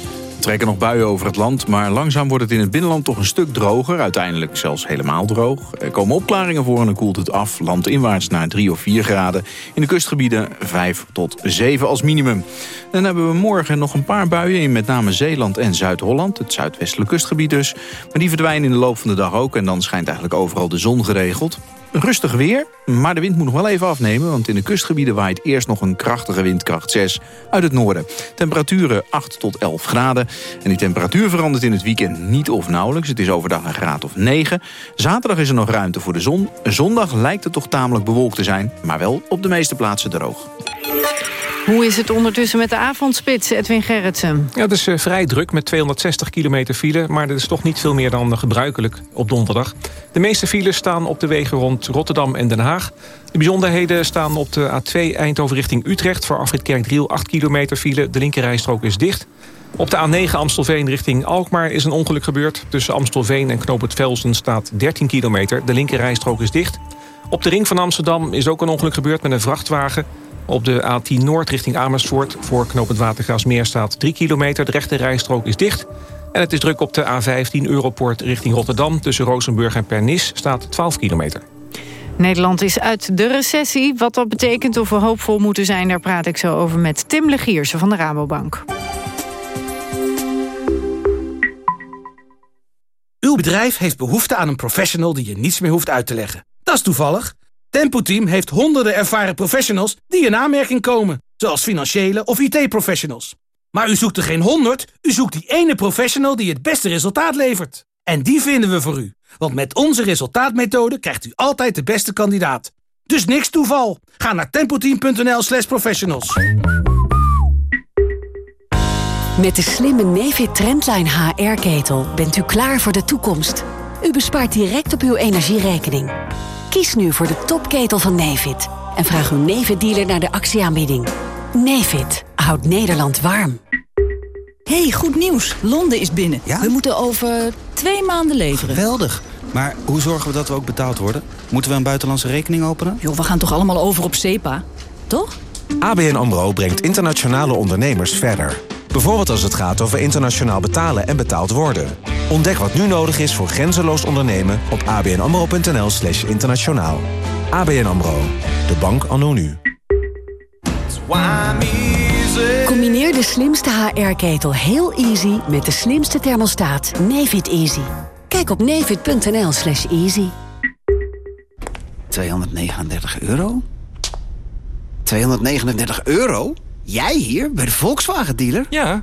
S29: trekken nog buien over het land, maar langzaam wordt het in het binnenland toch een stuk droger. Uiteindelijk zelfs helemaal droog. Er komen opklaringen voor en dan koelt het af. Landinwaarts naar 3 of 4 graden. In de kustgebieden 5 tot 7 als minimum. Dan hebben we morgen nog een paar buien in met name Zeeland en Zuid-Holland. Het zuidwestelijke kustgebied dus. Maar die verdwijnen in de loop van de dag ook. En dan schijnt eigenlijk overal de zon geregeld. Rustig weer, maar de wind moet nog wel even afnemen... want in de kustgebieden waait eerst nog een krachtige windkracht 6 uit het noorden. Temperaturen 8 tot 11 graden. En die temperatuur verandert in het weekend niet of nauwelijks. Het is overdag een graad of 9. Zaterdag is er nog ruimte voor de zon. Zondag lijkt het toch tamelijk bewolkt te zijn... maar wel op de meeste plaatsen droog.
S2: Hoe is het ondertussen met de avondspits, Edwin Gerritsen?
S5: Ja, het is uh, vrij druk met 260 kilometer file... maar dat is toch niet veel meer dan gebruikelijk op donderdag. De meeste files staan op de wegen rond Rotterdam en Den Haag. De bijzonderheden staan op de A2 Eindhoven richting Utrecht... voor Afrit Kerkdriel 8 kilometer file. De linkerrijstrook is dicht. Op de A9 Amstelveen richting Alkmaar is een ongeluk gebeurd. Tussen Amstelveen en Knoop het Velsen staat 13 kilometer. De linkerrijstrook is dicht. Op de ring van Amsterdam is ook een ongeluk gebeurd met een vrachtwagen... Op de A10 Noord richting Amersfoort voor knooppunt Watergraafsmeer staat 3 kilometer. De rechte rijstrook is dicht. En het is druk op de A15 Europort richting Rotterdam. Tussen Rozenburg en Pernis staat 12 kilometer.
S2: Nederland is uit de recessie. Wat dat betekent of we hoopvol moeten zijn... daar praat ik zo over met Tim Legiersen van de Rabobank.
S30: Uw bedrijf heeft behoefte aan een professional die je niets meer hoeft uit te leggen. Dat is toevallig. Tempo Team heeft honderden ervaren professionals die in aanmerking komen. Zoals financiële of IT-professionals. Maar u zoekt er geen honderd, u zoekt die ene professional die het beste resultaat levert. En die vinden we voor u. Want met onze resultaatmethode krijgt u altijd de beste kandidaat. Dus niks toeval. Ga naar tempoteam.nl slash professionals.
S8: Met de slimme Nefit Trendline HR-ketel bent u klaar voor de toekomst. U bespaart direct op uw energierekening. Kies nu voor de topketel van Nevid. En vraag uw Nevid-dealer naar de actieaanbieding. Nevid houdt Nederland warm.
S31: hey, goed nieuws. Londen is binnen. We moeten over twee maanden leveren.
S12: Geweldig. Maar hoe zorgen we dat we ook betaald worden?
S32: Moeten we een buitenlandse rekening openen?
S33: Joh, we gaan toch allemaal over op SEPA, toch?
S34: ABN AMRO brengt internationale ondernemers verder. Bijvoorbeeld als het gaat over internationaal betalen en betaald worden. Ontdek wat nu nodig is voor grenzeloos ondernemen op abnamro.nl slash internationaal. ABN AMRO, de bank anno nu.
S35: Combineer de slimste HR-ketel heel easy met de slimste thermostaat Nefit Easy. Kijk op nefit.nl slash easy.
S36: 239 euro? 239 euro? Jij hier, bij de Volkswagen-dealer?
S37: Ja,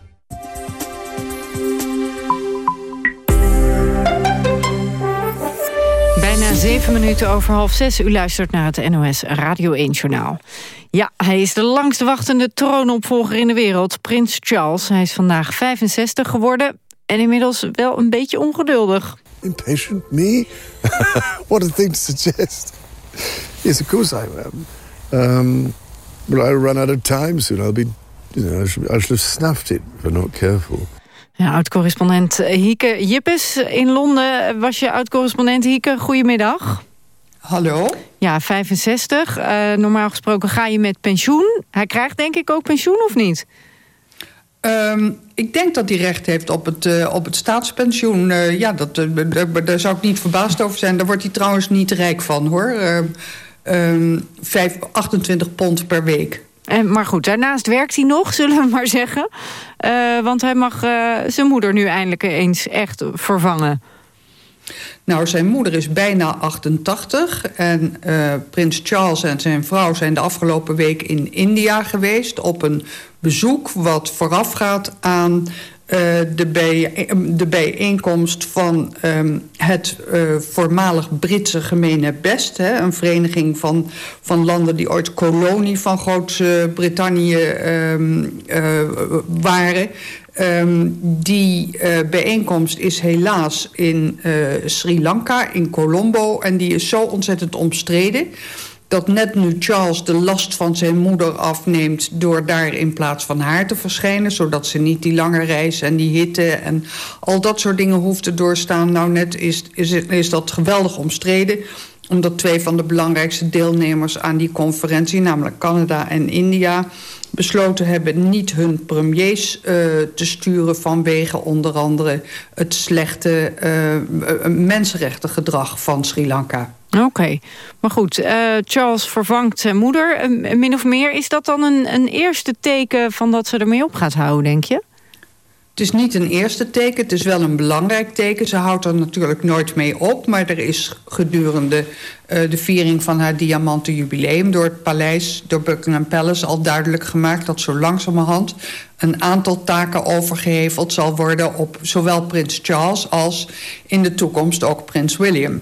S2: Zeven minuten over half zes. U luistert naar het NOS Radio 1-journaal. Ja, hij is de langst wachtende troonopvolger in de wereld, prins Charles. Hij is vandaag 65 geworden en inmiddels wel een beetje ongeduldig.
S28: Impatient? Me? What a thing to suggest. Yes, of course I am. Um, but I'll run out of time soon. I'll be, you know, I should, I have snuffed it if I'm not careful.
S2: Ja, oud-correspondent Hieke Jippes in Londen. Was je oud-correspondent Hieke? Goedemiddag.
S38: Hallo?
S2: Ja, 65. Uh, normaal gesproken ga je met pensioen. Hij krijgt denk ik ook pensioen, of niet?
S38: Um, ik denk dat hij recht heeft op het, uh, op het staatspensioen. Uh, ja, dat, daar zou ik niet verbaasd over zijn. Daar wordt hij trouwens niet rijk van, hoor. Um, 5, 28 pond per week.
S2: En, maar goed, daarnaast werkt hij nog, zullen we maar zeggen. Uh, want hij mag uh, zijn moeder nu eindelijk eens echt vervangen.
S38: Nou, zijn moeder is bijna 88. En uh, prins Charles en zijn vrouw zijn de afgelopen week in India geweest... op een bezoek wat voorafgaat aan de, bij, de bijeenkomst van um, het uh, voormalig Britse gemene best. Hè, een vereniging van, van landen die ooit kolonie van Groot-Brittannië uh, waren. Um, die bijeenkomst is helaas in Sri Lanka, in Colombo. En die is zo ontzettend omstreden dat net nu Charles de last van zijn moeder afneemt... door daar in plaats van haar te verschijnen... zodat ze niet die lange reis en die hitte en al dat soort dingen hoeft te doorstaan. Nou, net is, is, is dat geweldig omstreden omdat twee van de belangrijkste deelnemers aan die conferentie... namelijk Canada en India besloten hebben niet hun premiers uh, te sturen... vanwege onder andere het slechte uh, mensenrechtengedrag van Sri Lanka.
S2: Oké, maar goed, uh, Charles vervangt zijn moeder. Uh, min of meer, is dat dan een, een eerste teken van dat ze ermee op gaat houden, denk je?
S38: Het is niet een eerste teken, het is wel een belangrijk teken. Ze houdt er natuurlijk nooit mee op, maar er is gedurende uh, de viering van haar diamanten jubileum... door het paleis, door Buckingham Palace, al duidelijk gemaakt... dat zo langzamerhand een aantal taken overgeheveld zal worden... op zowel prins Charles als in de toekomst ook prins William.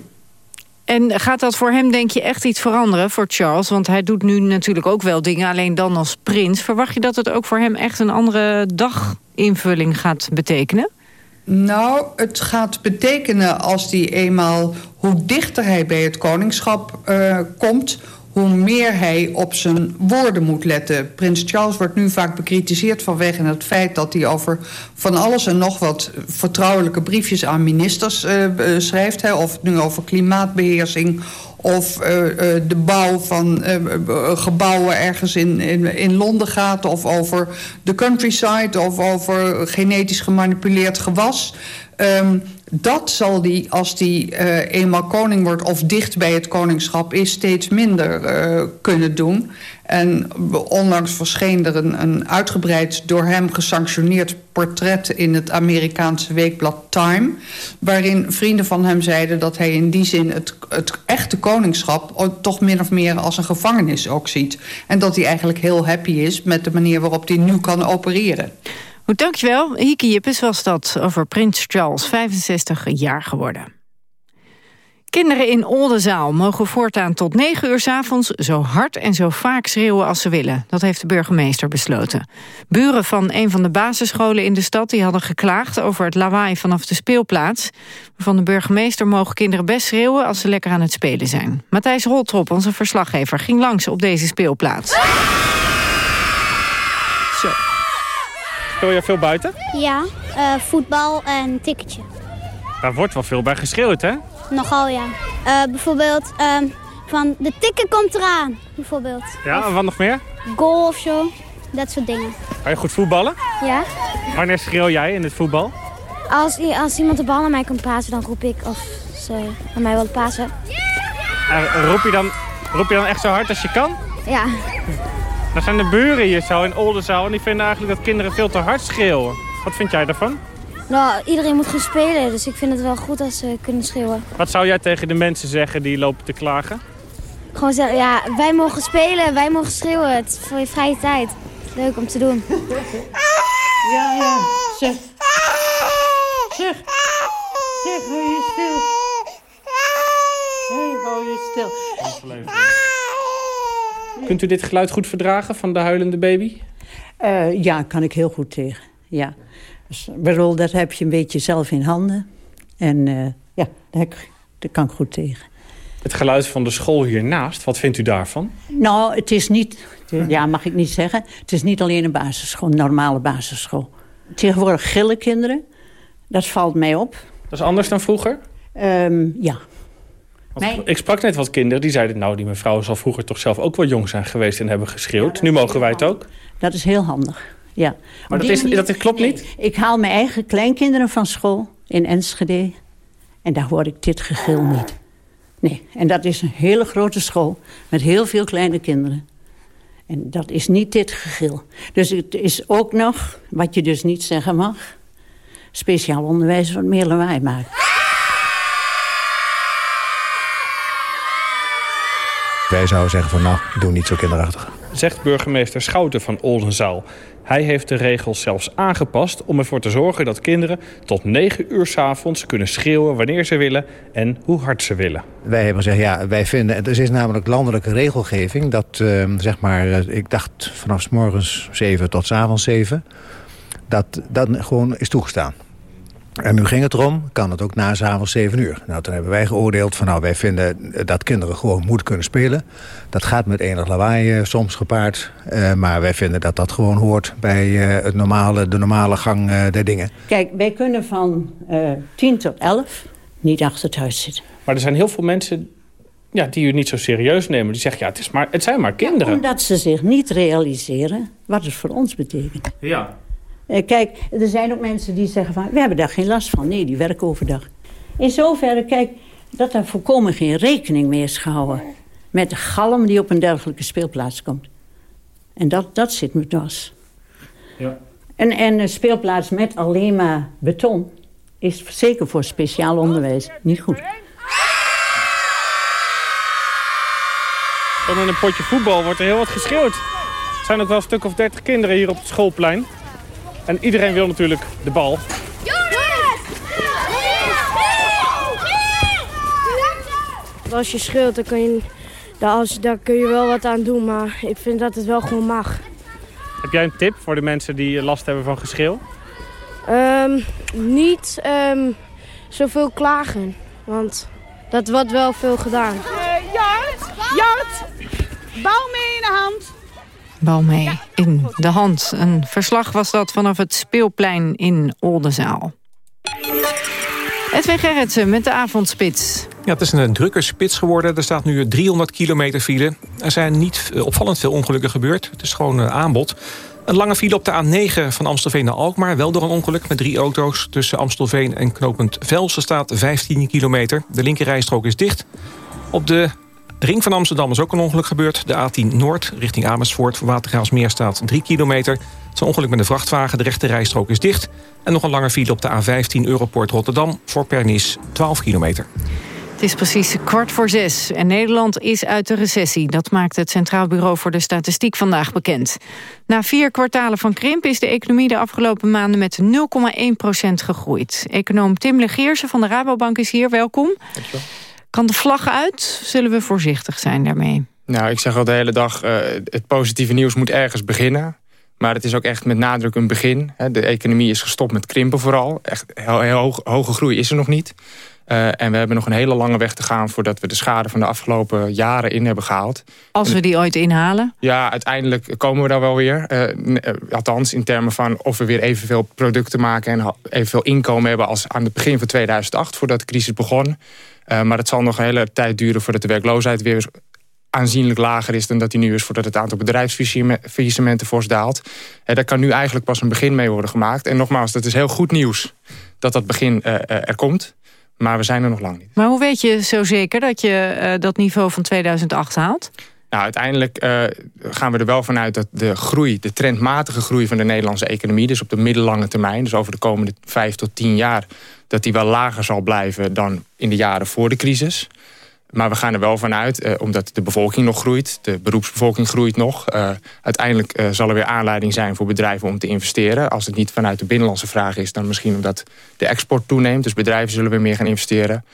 S2: En gaat dat voor hem, denk je, echt iets veranderen voor Charles? Want hij doet nu natuurlijk ook wel dingen, alleen dan als prins. Verwacht je dat het ook voor hem echt een andere daginvulling gaat betekenen?
S38: Nou, het gaat betekenen als hij eenmaal... hoe dichter hij bij het koningschap uh, komt hoe meer hij op zijn woorden moet letten. Prins Charles wordt nu vaak bekritiseerd vanwege het feit... dat hij over van alles en nog wat vertrouwelijke briefjes aan ministers uh, schrijft. Hè, of het nu over klimaatbeheersing of uh, de bouw van gebouwen ergens in, in, in Londen gaat... of over de countryside of over genetisch gemanipuleerd gewas... Um, dat zal die, als die uh, eenmaal koning wordt of dicht bij het koningschap is... steeds minder uh, kunnen doen. En onlangs verscheen er een, een uitgebreid door hem gesanctioneerd portret... in het Amerikaanse weekblad Time... waarin vrienden van hem zeiden dat hij in die zin het, het echte koningschap... toch min of meer als een gevangenis ook ziet. En dat hij eigenlijk heel happy is met de manier waarop hij nu kan opereren.
S2: Goed, dankjewel. Hieke Jippes was dat over Prins Charles, 65 jaar geworden. Kinderen in Oldenzaal mogen voortaan tot 9 uur s avonds zo hard en zo vaak schreeuwen als ze willen. Dat heeft de burgemeester besloten. Buren van een van de basisscholen in de stad die hadden geklaagd over het lawaai vanaf de speelplaats. Van de burgemeester mogen kinderen best schreeuwen als ze lekker aan het spelen zijn. Matthijs Roltrop, onze verslaggever, ging langs op deze speelplaats.
S39: Speel je veel buiten?
S40: Ja, uh, voetbal en tikketje.
S39: Daar wordt wel veel bij geschreeuwd, hè?
S40: Nogal, ja. Uh, bijvoorbeeld uh, van de tikken komt eraan, bijvoorbeeld.
S39: Ja, en wat nog meer?
S40: Goal of zo, dat soort dingen.
S39: Kan je goed voetballen?
S40: Ja.
S39: Wanneer schreeuw jij in het voetbal?
S40: Als, als iemand de bal naar mij kan pasen, dan roep ik of ze naar mij willen pasen.
S39: En roep, je dan, roep je dan echt zo hard als je kan?
S40: Ja.
S39: Dan zijn de buren hier zo in Oldenzaal en die vinden eigenlijk dat kinderen veel te hard schreeuwen. Wat vind jij daarvan?
S40: Nou, iedereen moet gaan spelen, dus ik vind het wel goed als ze kunnen schreeuwen.
S39: Wat zou jij tegen de mensen zeggen die lopen te klagen?
S40: Gewoon zeggen, ja, wij mogen spelen, wij mogen schreeuwen. Het is voor je vrije tijd. Leuk om te doen.
S41: Ja, ja, zeg. Zeg. Zeg, hou je stil. Hey, hou je stil.
S39: Kunt u dit geluid goed verdragen van de huilende baby?
S41: Uh, ja, kan ik heel goed tegen. Ja. Dus, bedoel, dat heb je een beetje zelf in handen. En uh, ja, daar, daar kan ik goed tegen.
S39: Het geluid van de school hiernaast, wat vindt u daarvan?
S41: Nou, het is niet, ja, mag ik niet zeggen. Het is niet alleen een basisschool, een normale basisschool. Tegenwoordig gillen kinderen, dat valt mij op.
S39: Dat is anders dan vroeger?
S41: Um, ja.
S39: Ik sprak net wat kinderen die zeiden... nou, die mevrouw zal vroeger toch zelf ook wel jong zijn geweest... en hebben geschreeuwd. Ja, nu mogen wij het ook.
S41: Dat is heel handig, ja.
S39: Maar dat, is, dat klopt niet?
S41: Ik haal mijn eigen kleinkinderen van school in Enschede... en daar hoor ik dit gegil niet. Nee, en dat is een hele grote school... met heel veel kleine kinderen. En dat is niet dit gegil. Dus het is ook nog, wat je dus niet zeggen mag... speciaal onderwijs wat meer lawaai maakt.
S42: Wij zouden zeggen van nou, doe niet zo kinderachtig.
S39: Zegt burgemeester Schouten van Oldenzaal. Hij heeft de regels zelfs aangepast om ervoor te zorgen dat kinderen tot 9 uur s avonds kunnen schreeuwen wanneer ze willen en hoe hard ze willen.
S42: Wij hebben gezegd, ja, wij vinden, het is namelijk landelijke regelgeving dat, uh, zeg maar, ik dacht vanaf s morgens 7 tot s avonds 7, dat dat gewoon is toegestaan. En nu ging het erom, kan het ook na s'avonds 7 uur. Nou, toen hebben wij geoordeeld van nou, wij vinden dat kinderen gewoon moeten kunnen spelen. Dat gaat met enig lawaai uh, soms gepaard. Uh, maar wij vinden dat dat gewoon hoort bij uh, het normale, de normale gang der dingen.
S41: Kijk, wij kunnen van 10 tot 11 niet achter het huis zitten.
S39: Maar er zijn heel veel mensen ja, die u niet zo serieus nemen. Die zeggen, ja, het, is maar, het zijn maar kinderen.
S41: Ja, omdat ze zich niet realiseren wat het voor ons betekent.
S39: Ja.
S41: Uh, kijk, er zijn ook mensen die zeggen van... we hebben daar geen last van. Nee, die werken overdag. In zoverre, kijk, dat er volkomen geen rekening mee is gehouden... met de galm die op een dergelijke speelplaats komt. En dat, dat zit me dwars.
S39: Ja.
S41: En, en een speelplaats met alleen maar beton... is zeker voor speciaal onderwijs niet goed.
S39: Dan in een potje voetbal wordt er heel wat geschreeuwd. Er zijn ook wel een stuk of dertig kinderen hier op het schoolplein... En iedereen wil natuurlijk de bal.
S43: Als je schreeuwt, dan kun je, daar, daar kun je wel wat aan doen. Maar ik vind dat het wel gewoon mag.
S39: Heb jij een tip voor de mensen die last hebben van geschreeuw?
S43: Um, niet um, zoveel klagen. Want dat wordt wel veel gedaan.
S44: Uh, Jart, Jart, bal mee in de hand.
S2: Bal mee in de hand. Een verslag was dat vanaf het speelplein in Oldenzaal. Edwin Gerritsen met de avondspits.
S5: Ja, het is een drukke spits geworden. Er staat nu 300 kilometer file. Er zijn niet opvallend veel ongelukken gebeurd. Het is gewoon aanbod. Een lange file op de A9 van Amstelveen naar Alkmaar. Wel door een ongeluk met drie auto's. Tussen Amstelveen en knooppunt Velsen staat 15 kilometer. De linkerrijstrook is dicht. Op de ring van Amsterdam is ook een ongeluk gebeurd. De A10 Noord richting Amersfoort voor Watergraafsmeer staat 3 kilometer. Het is een ongeluk met een vrachtwagen. De rechte rijstrook is dicht. En nog een lange file op de A15 Europort Rotterdam voor Pernis 12 kilometer.
S2: Het is precies kwart voor zes en Nederland is uit de recessie. Dat maakt het Centraal Bureau voor de Statistiek vandaag bekend. Na vier kwartalen van krimp is de economie de afgelopen maanden met 0,1% gegroeid. Econoom Tim Legeersen van de Rabobank is hier, welkom.
S45: Dankjewel.
S2: Kan de vlag uit? Zullen we voorzichtig zijn daarmee?
S46: Nou, ik zeg al de hele dag, uh, het positieve nieuws moet ergens beginnen. Maar het is ook echt met nadruk een begin. De economie is gestopt met krimpen vooral. Echt heel, heel hoge groei is er nog niet. Uh, en we hebben nog een hele lange weg te gaan... voordat we de schade van de afgelopen jaren in hebben gehaald.
S2: Als we die ooit inhalen?
S46: Ja, uiteindelijk komen we daar wel weer. Uh, althans, in termen van of we weer evenveel producten maken... en evenveel inkomen hebben als aan het begin van 2008... voordat de crisis begon. Uh, maar het zal nog een hele tijd duren voordat de werkloosheid weer aanzienlijk lager is dan dat die nu is... voordat het aantal bedrijfsfaillissementen fors daalt. Uh, daar kan nu eigenlijk pas een begin mee worden gemaakt. En nogmaals, dat is heel goed nieuws dat dat begin uh, er komt. Maar we zijn er nog lang niet.
S2: Maar hoe weet je zo zeker dat je dat niveau van 2008 haalt?
S46: Nou, uiteindelijk uh, gaan we er wel vanuit dat de groei, de trendmatige groei van de Nederlandse economie, dus op de middellange termijn, dus over de komende vijf tot tien jaar, dat die wel lager zal blijven dan in de jaren voor de crisis. Maar we gaan er wel vanuit, uh, omdat de bevolking nog groeit. De beroepsbevolking groeit nog. Uh, uiteindelijk uh, zal er weer aanleiding zijn voor bedrijven om te investeren. Als het niet vanuit de binnenlandse vraag is... dan misschien omdat de export toeneemt. Dus bedrijven zullen weer meer gaan investeren.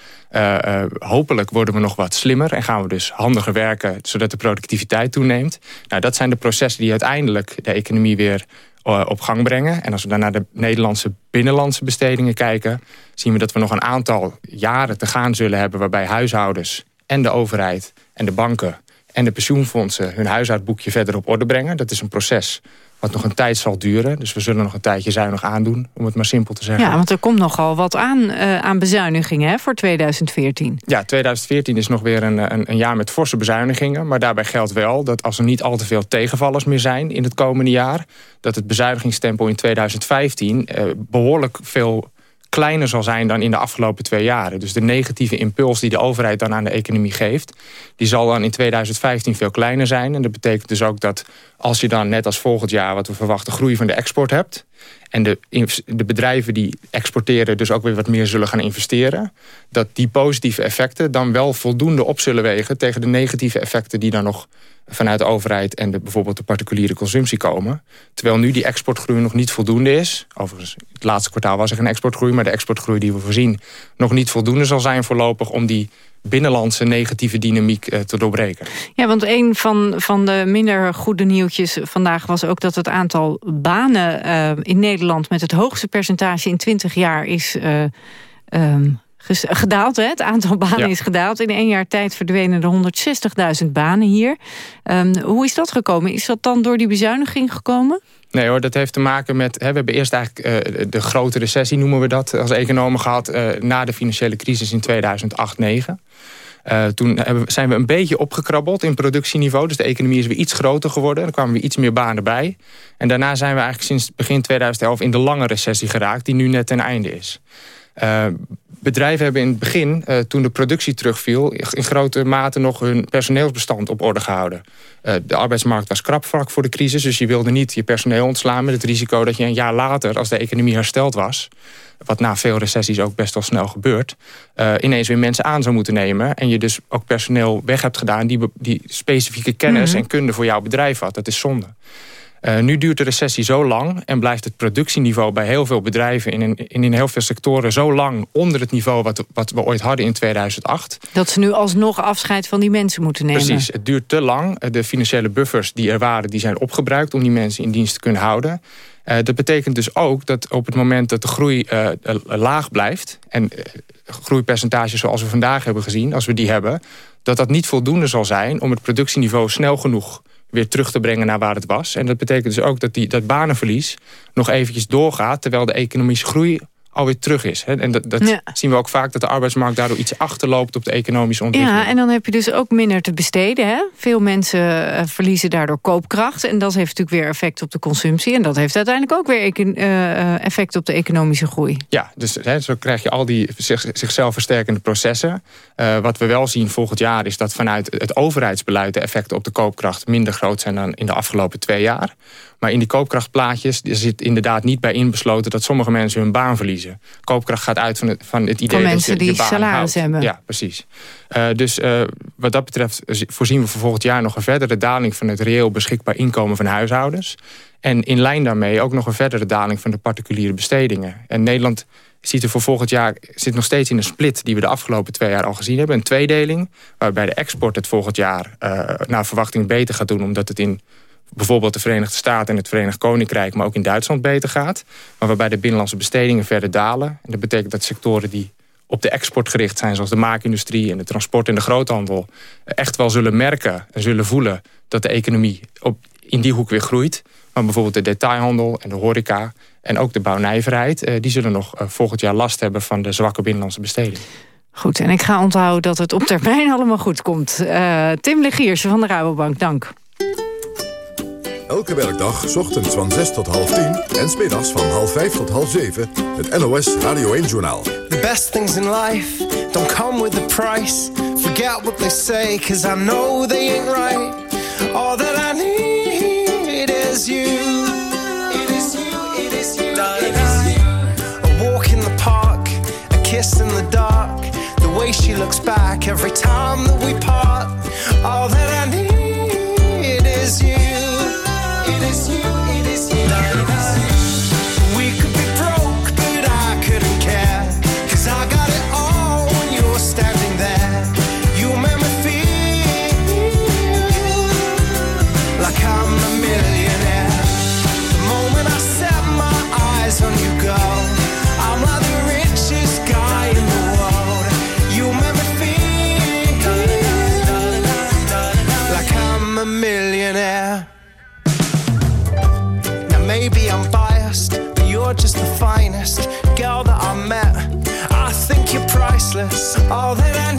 S46: hopelijk worden we nog wat slimmer... en gaan we dus handiger werken... zodat de productiviteit toeneemt. Nou, dat zijn de processen die uiteindelijk de economie weer op gang brengen. En als we dan naar de Nederlandse binnenlandse bestedingen kijken... zien we dat we nog een aantal jaren te gaan zullen hebben... waarbij huishoudens en de overheid en de banken en de pensioenfondsen... hun huishoudboekje verder op orde brengen. Dat is een proces wat nog een tijd zal duren. Dus we zullen nog een tijdje zuinig aandoen, om het maar simpel te zeggen.
S2: Ja, want er komt nogal wat aan, uh, aan bezuinigingen hè, voor 2014.
S46: Ja, 2014 is nog weer een, een, een, jaar met forse bezuinigingen. Maar daarbij geldt wel dat als er niet al te veel tegenvallers meer zijn in het komende jaar... dat het bezuinigingstempo in 2015 uh, behoorlijk veel kleiner zal zijn dan in de afgelopen twee jaren. Dus de negatieve impuls die de overheid dan aan de economie geeft... die zal dan in 2015 veel kleiner zijn. En dat betekent dus ook dat als je dan net als volgend jaar... wat we verwachten, groei van de export hebt... en de, de bedrijven die exporteren dus ook weer wat meer zullen gaan investeren... dat die positieve effecten dan wel voldoende op zullen wegen... tegen de negatieve effecten die dan nog vanuit de overheid... en de, bijvoorbeeld de particuliere consumptie komen. Terwijl nu die exportgroei nog niet voldoende is. Overigens, het laatste kwartaal was er geen exportgroei... maar de exportgroei die we voorzien nog niet voldoende zal zijn voorlopig... om die binnenlandse negatieve dynamiek uh, te doorbreken.
S2: Ja, want een van, van de minder goede nieuwtjes vandaag was ook dat het aantal banen uh, in Nederland met het hoogste percentage in 20 jaar is uh, um, gedaald. Hè? Het aantal banen ja. is gedaald. In één jaar tijd verdwenen er 160.000 banen hier. Um, hoe is dat gekomen? Is dat dan door die bezuiniging gekomen?
S46: Nee hoor, dat heeft te maken met... Hè, we hebben eerst eigenlijk uh, de grote recessie, noemen we dat... als economen gehad uh, na de financiële crisis in 2008-2009. Uh, toen hebben, zijn we een beetje opgekrabbeld in productieniveau. Dus de economie is weer iets groter geworden. Er kwamen weer iets meer banen bij. En daarna zijn we eigenlijk sinds begin 2011 in de lange recessie geraakt... die nu net ten einde is. Uh, bedrijven hebben in het begin, uh, toen de productie terugviel... in grote mate nog hun personeelsbestand op orde gehouden. Uh, de arbeidsmarkt was krap vlak voor de crisis... dus je wilde niet je personeel ontslaan met het risico... dat je een jaar later, als de economie hersteld was... wat na veel recessies ook best wel snel gebeurt... Uh, ineens weer mensen aan zou moeten nemen... en je dus ook personeel weg hebt gedaan... die, die specifieke kennis mm -hmm. en kunde voor jouw bedrijf had. Dat is zonde. Uh, nu duurt de recessie zo lang en blijft het productieniveau bij heel veel bedrijven in, in, in heel veel sectoren zo lang onder het niveau wat, wat we ooit hadden in 2008.
S2: Dat ze nu alsnog afscheid van die mensen moeten nemen.
S46: Precies, het duurt te lang. De financiële buffers die er waren, die zijn opgebruikt om die mensen in dienst te kunnen houden. Uh, dat betekent dus ook dat op het moment dat de groei uh, laag blijft... en groeipercentages zoals we vandaag hebben gezien, als we die hebben... dat dat niet voldoende zal zijn om het productieniveau snel genoeg weer terug te brengen naar waar het was. En dat betekent dus ook dat die, dat banenverlies nog eventjes doorgaat... terwijl de economische groei alweer terug is. En dat, dat ja. zien we ook vaak dat de arbeidsmarkt daardoor iets achterloopt op de economische ontwikkeling.
S2: Ja, en dan heb je dus ook minder te besteden. Hè? Veel mensen uh, verliezen daardoor koopkracht. En dat heeft natuurlijk weer effect op de consumptie. En dat heeft uiteindelijk ook weer uh, effect op de economische groei.
S46: Ja, dus hè, zo krijg je al die zich, zichzelf versterkende processen. Uh, wat we wel zien volgend jaar is dat vanuit het overheidsbeleid... de effecten op de koopkracht minder groot zijn dan in de afgelopen twee jaar. Maar in die koopkrachtplaatjes zit inderdaad niet bij inbesloten... dat sommige mensen hun baan verliezen. Koopkracht gaat uit van het, van het idee
S2: van
S46: dat
S2: je,
S46: die
S2: je salaris hebben.
S46: Ja, precies. Uh, dus uh, wat dat betreft voorzien we voor volgend jaar nog een verdere daling... van het reëel beschikbaar inkomen van huishoudens. En in lijn daarmee ook nog een verdere daling van de particuliere bestedingen. En Nederland ziet er voor volgend jaar zit nog steeds in een split die we de afgelopen twee jaar al gezien hebben. Een tweedeling, waarbij de export het volgend jaar uh, naar verwachting beter gaat doen, omdat het in bijvoorbeeld de Verenigde Staten en het Verenigd Koninkrijk, maar ook in Duitsland beter gaat. Maar waarbij de binnenlandse bestedingen verder dalen. En dat betekent dat sectoren die op de export gericht zijn... zoals de maakindustrie en de transport en de groothandel... echt wel zullen merken en zullen voelen dat de economie op, in die hoek weer groeit. Maar bijvoorbeeld de detailhandel en de horeca en ook de bouwnijverheid... Eh, die zullen nog eh, volgend jaar last hebben van de zwakke binnenlandse besteding.
S2: Goed, en ik ga onthouden dat het op termijn allemaal goed komt. Uh, Tim Legiersen van de Rabobank, dank.
S47: Elke werkdag, ochtends van 6 tot half 10 en smiddags van half 5 tot half 7, het NOS Radio 1-journaal.
S48: The best things in life don't come with a price. Forget what they say, cause I know they ain't right. All that I need is you. It is you, it is you, it is you. A walk in the park, a kiss in the dark. The way she looks back every time that we part. All that I this year. All that I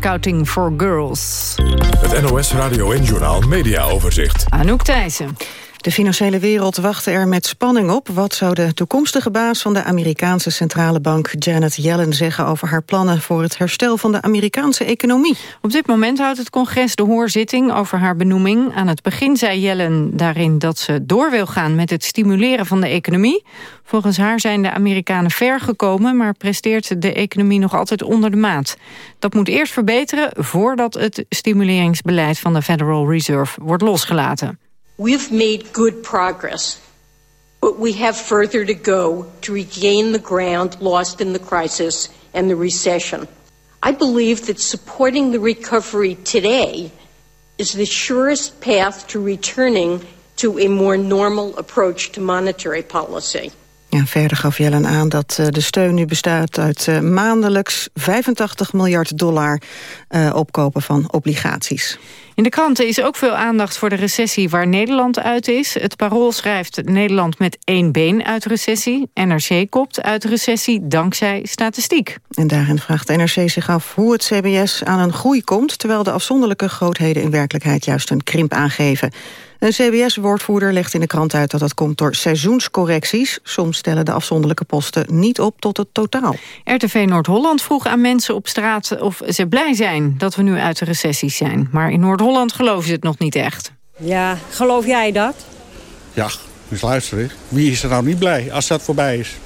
S2: Scouting for Girls.
S47: Het NOS Radio 1-journaal Media Overzicht.
S2: Anouk Thijssen.
S49: De financiële wereld wachtte er met spanning op. Wat zou de toekomstige baas van de Amerikaanse centrale bank Janet Yellen zeggen over haar plannen voor het herstel van de Amerikaanse economie?
S2: Op dit moment houdt het congres de hoorzitting over haar benoeming. Aan het begin zei Yellen daarin dat ze door wil gaan met het stimuleren van de economie. Volgens haar zijn de Amerikanen ver gekomen, maar presteert de economie nog altijd onder de maat. Dat moet eerst verbeteren voordat het stimuleringsbeleid van de Federal Reserve wordt losgelaten.
S50: We've made good progress, but we have further to go to regain the ground lost in the crisis and the recession. I believe that supporting the recovery today is the surest path to returning to a more normal approach to monetary policy.
S49: Ja, verder gaf Jellen aan dat uh, de steun nu bestaat uit uh, maandelijks 85 miljard dollar uh, opkopen van obligaties.
S2: In In de kranten is ook veel aandacht voor de recessie waar Nederland uit is. Het Parool schrijft Nederland met één been uit recessie. NRC kopt uit recessie dankzij statistiek.
S49: En daarin vraagt NRC zich af hoe het CBS aan een groei komt... terwijl de afzonderlijke grootheden in werkelijkheid juist een krimp aangeven. Een CBS-woordvoerder legt in de krant uit dat dat komt door seizoenscorrecties. Soms stellen de afzonderlijke posten niet op tot het totaal.
S2: RTV Noord-Holland vroeg aan mensen op straat of ze blij zijn dat we nu uit de recessie zijn. Maar in Noord-Holland geloven ze het nog niet echt.
S51: Ja, geloof jij dat?
S52: Ja, dus luister Wie is er nou niet blij als dat voorbij is?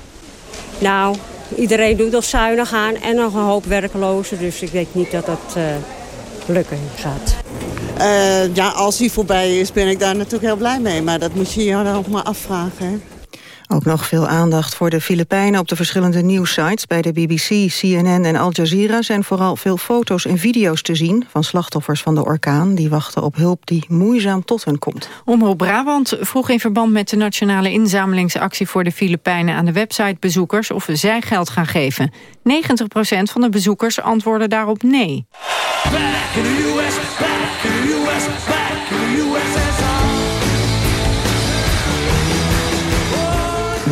S51: Nou, iedereen doet al zuinig aan en nog een hoop werklozen. Dus ik denk niet dat dat uh, lukken gaat.
S53: Uh, ja, als hij voorbij is, ben ik daar natuurlijk heel blij mee. Maar dat moet je je ook maar afvragen. Hè?
S49: Ook nog veel aandacht voor de Filipijnen op de verschillende nieuwsites. Bij de BBC, CNN en Al Jazeera zijn vooral veel foto's en video's te zien... van slachtoffers van de orkaan die wachten op hulp die moeizaam tot hen komt.
S2: Omroep Brabant vroeg in verband met de nationale inzamelingsactie... voor de Filipijnen aan de websitebezoekers of zij geld gaan geven. 90% van de bezoekers antwoorden daarop nee. Back in the US, back in the US, back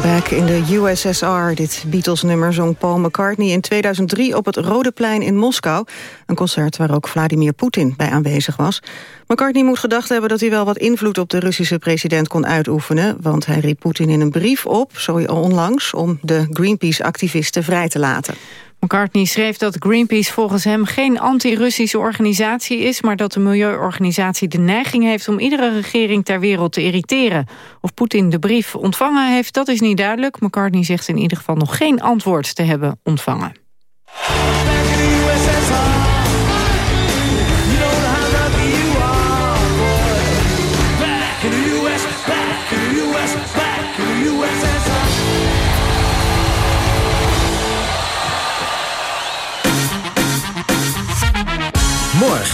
S49: Back in the USSR, dit Beatles-nummer zong Paul McCartney in 2003 op het Rode Plein in Moskou. Een concert waar ook Vladimir Poetin bij aanwezig was. McCartney moet gedacht hebben dat hij wel wat invloed op de Russische president kon uitoefenen. Want hij riep Poetin in een brief op, zo onlangs, om de Greenpeace-activisten vrij te laten. McCartney schreef dat Greenpeace volgens hem geen anti-Russische organisatie is... maar dat de milieuorganisatie de neiging heeft om iedere regering ter wereld te irriteren. Of Poetin de brief ontvangen heeft, dat is niet duidelijk. McCartney zegt in ieder geval nog geen antwoord te hebben ontvangen.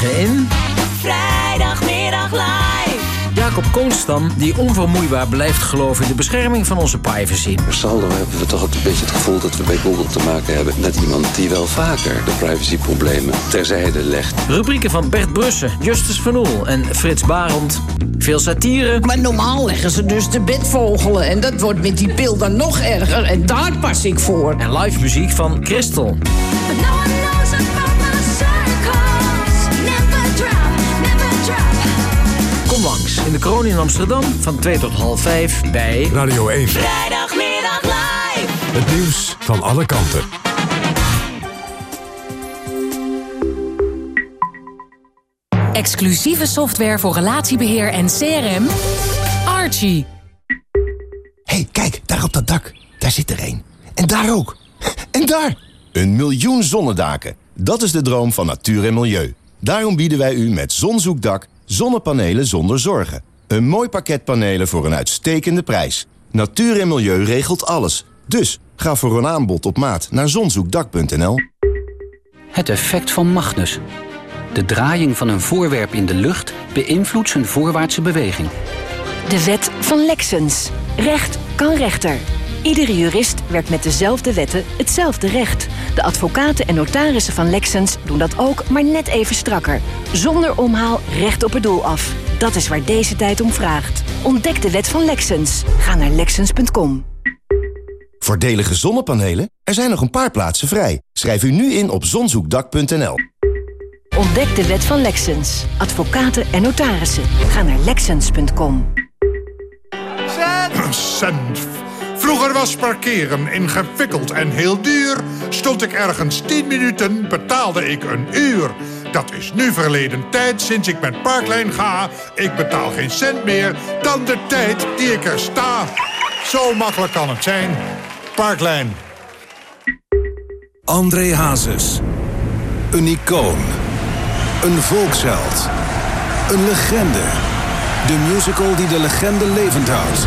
S12: Morgen in...
S21: Vrijdagmiddag live.
S12: Jacob Koonstam, die onvermoeibaar blijft geloven in de bescherming van onze privacy.
S54: Per saldo hebben we toch een beetje het gevoel dat we bij Google te maken hebben met iemand die wel vaker de privacyproblemen terzijde legt.
S12: Rubrieken van Bert Brussen, Justus Van Oel en Frits Barend. Veel satire.
S55: Maar normaal leggen ze dus de bedvogelen en dat wordt met die pil dan nog erger en daar pas ik voor.
S12: En live muziek van Christel. In de kroon in Amsterdam van 2 tot half 5 bij
S26: Radio 1.
S21: Vrijdagmiddag live.
S26: Het nieuws van alle kanten.
S56: Exclusieve software voor relatiebeheer en CRM. Archie.
S57: hey, kijk, daar op dat dak. Daar zit er één. En daar ook. En daar!
S58: Een miljoen zonnedaken. Dat is de droom van natuur en milieu. Daarom bieden wij u met Zonzoekdak zonnepanelen zonder zorgen. Een mooi pakket panelen voor een uitstekende prijs. Natuur en milieu regelt alles. Dus ga voor een aanbod op maat naar zonzoekdak.nl.
S15: Het effect van Magnus. De draaiing van een voorwerp in de lucht beïnvloedt zijn voorwaartse beweging.
S8: De wet van Lexens. Recht kan rechter. Iedere jurist werkt met dezelfde wetten hetzelfde recht. De advocaten en notarissen van Lexens doen dat ook, maar net even strakker. Zonder omhaal recht op het doel af. Dat is waar deze tijd om vraagt. Ontdek de wet van Lexens. Ga naar Lexens.com.
S58: Voordelige zonnepanelen? Er zijn nog een paar plaatsen vrij. Schrijf u nu in op zonzoekdak.nl.
S8: Ontdek de wet van Lexens. Advocaten en notarissen. Ga naar Lexens.com. Cent. Vroeger was parkeren ingewikkeld en heel duur. Stond ik ergens 10 minuten, betaalde ik een uur. Dat is nu verleden tijd sinds ik met Parklijn ga. Ik betaal geen cent meer dan de tijd die ik er sta. Zo makkelijk kan het zijn. Parklijn.
S59: André Hazes. Een icoon. Een volksheld. Een legende. De musical die de legende levend houdt.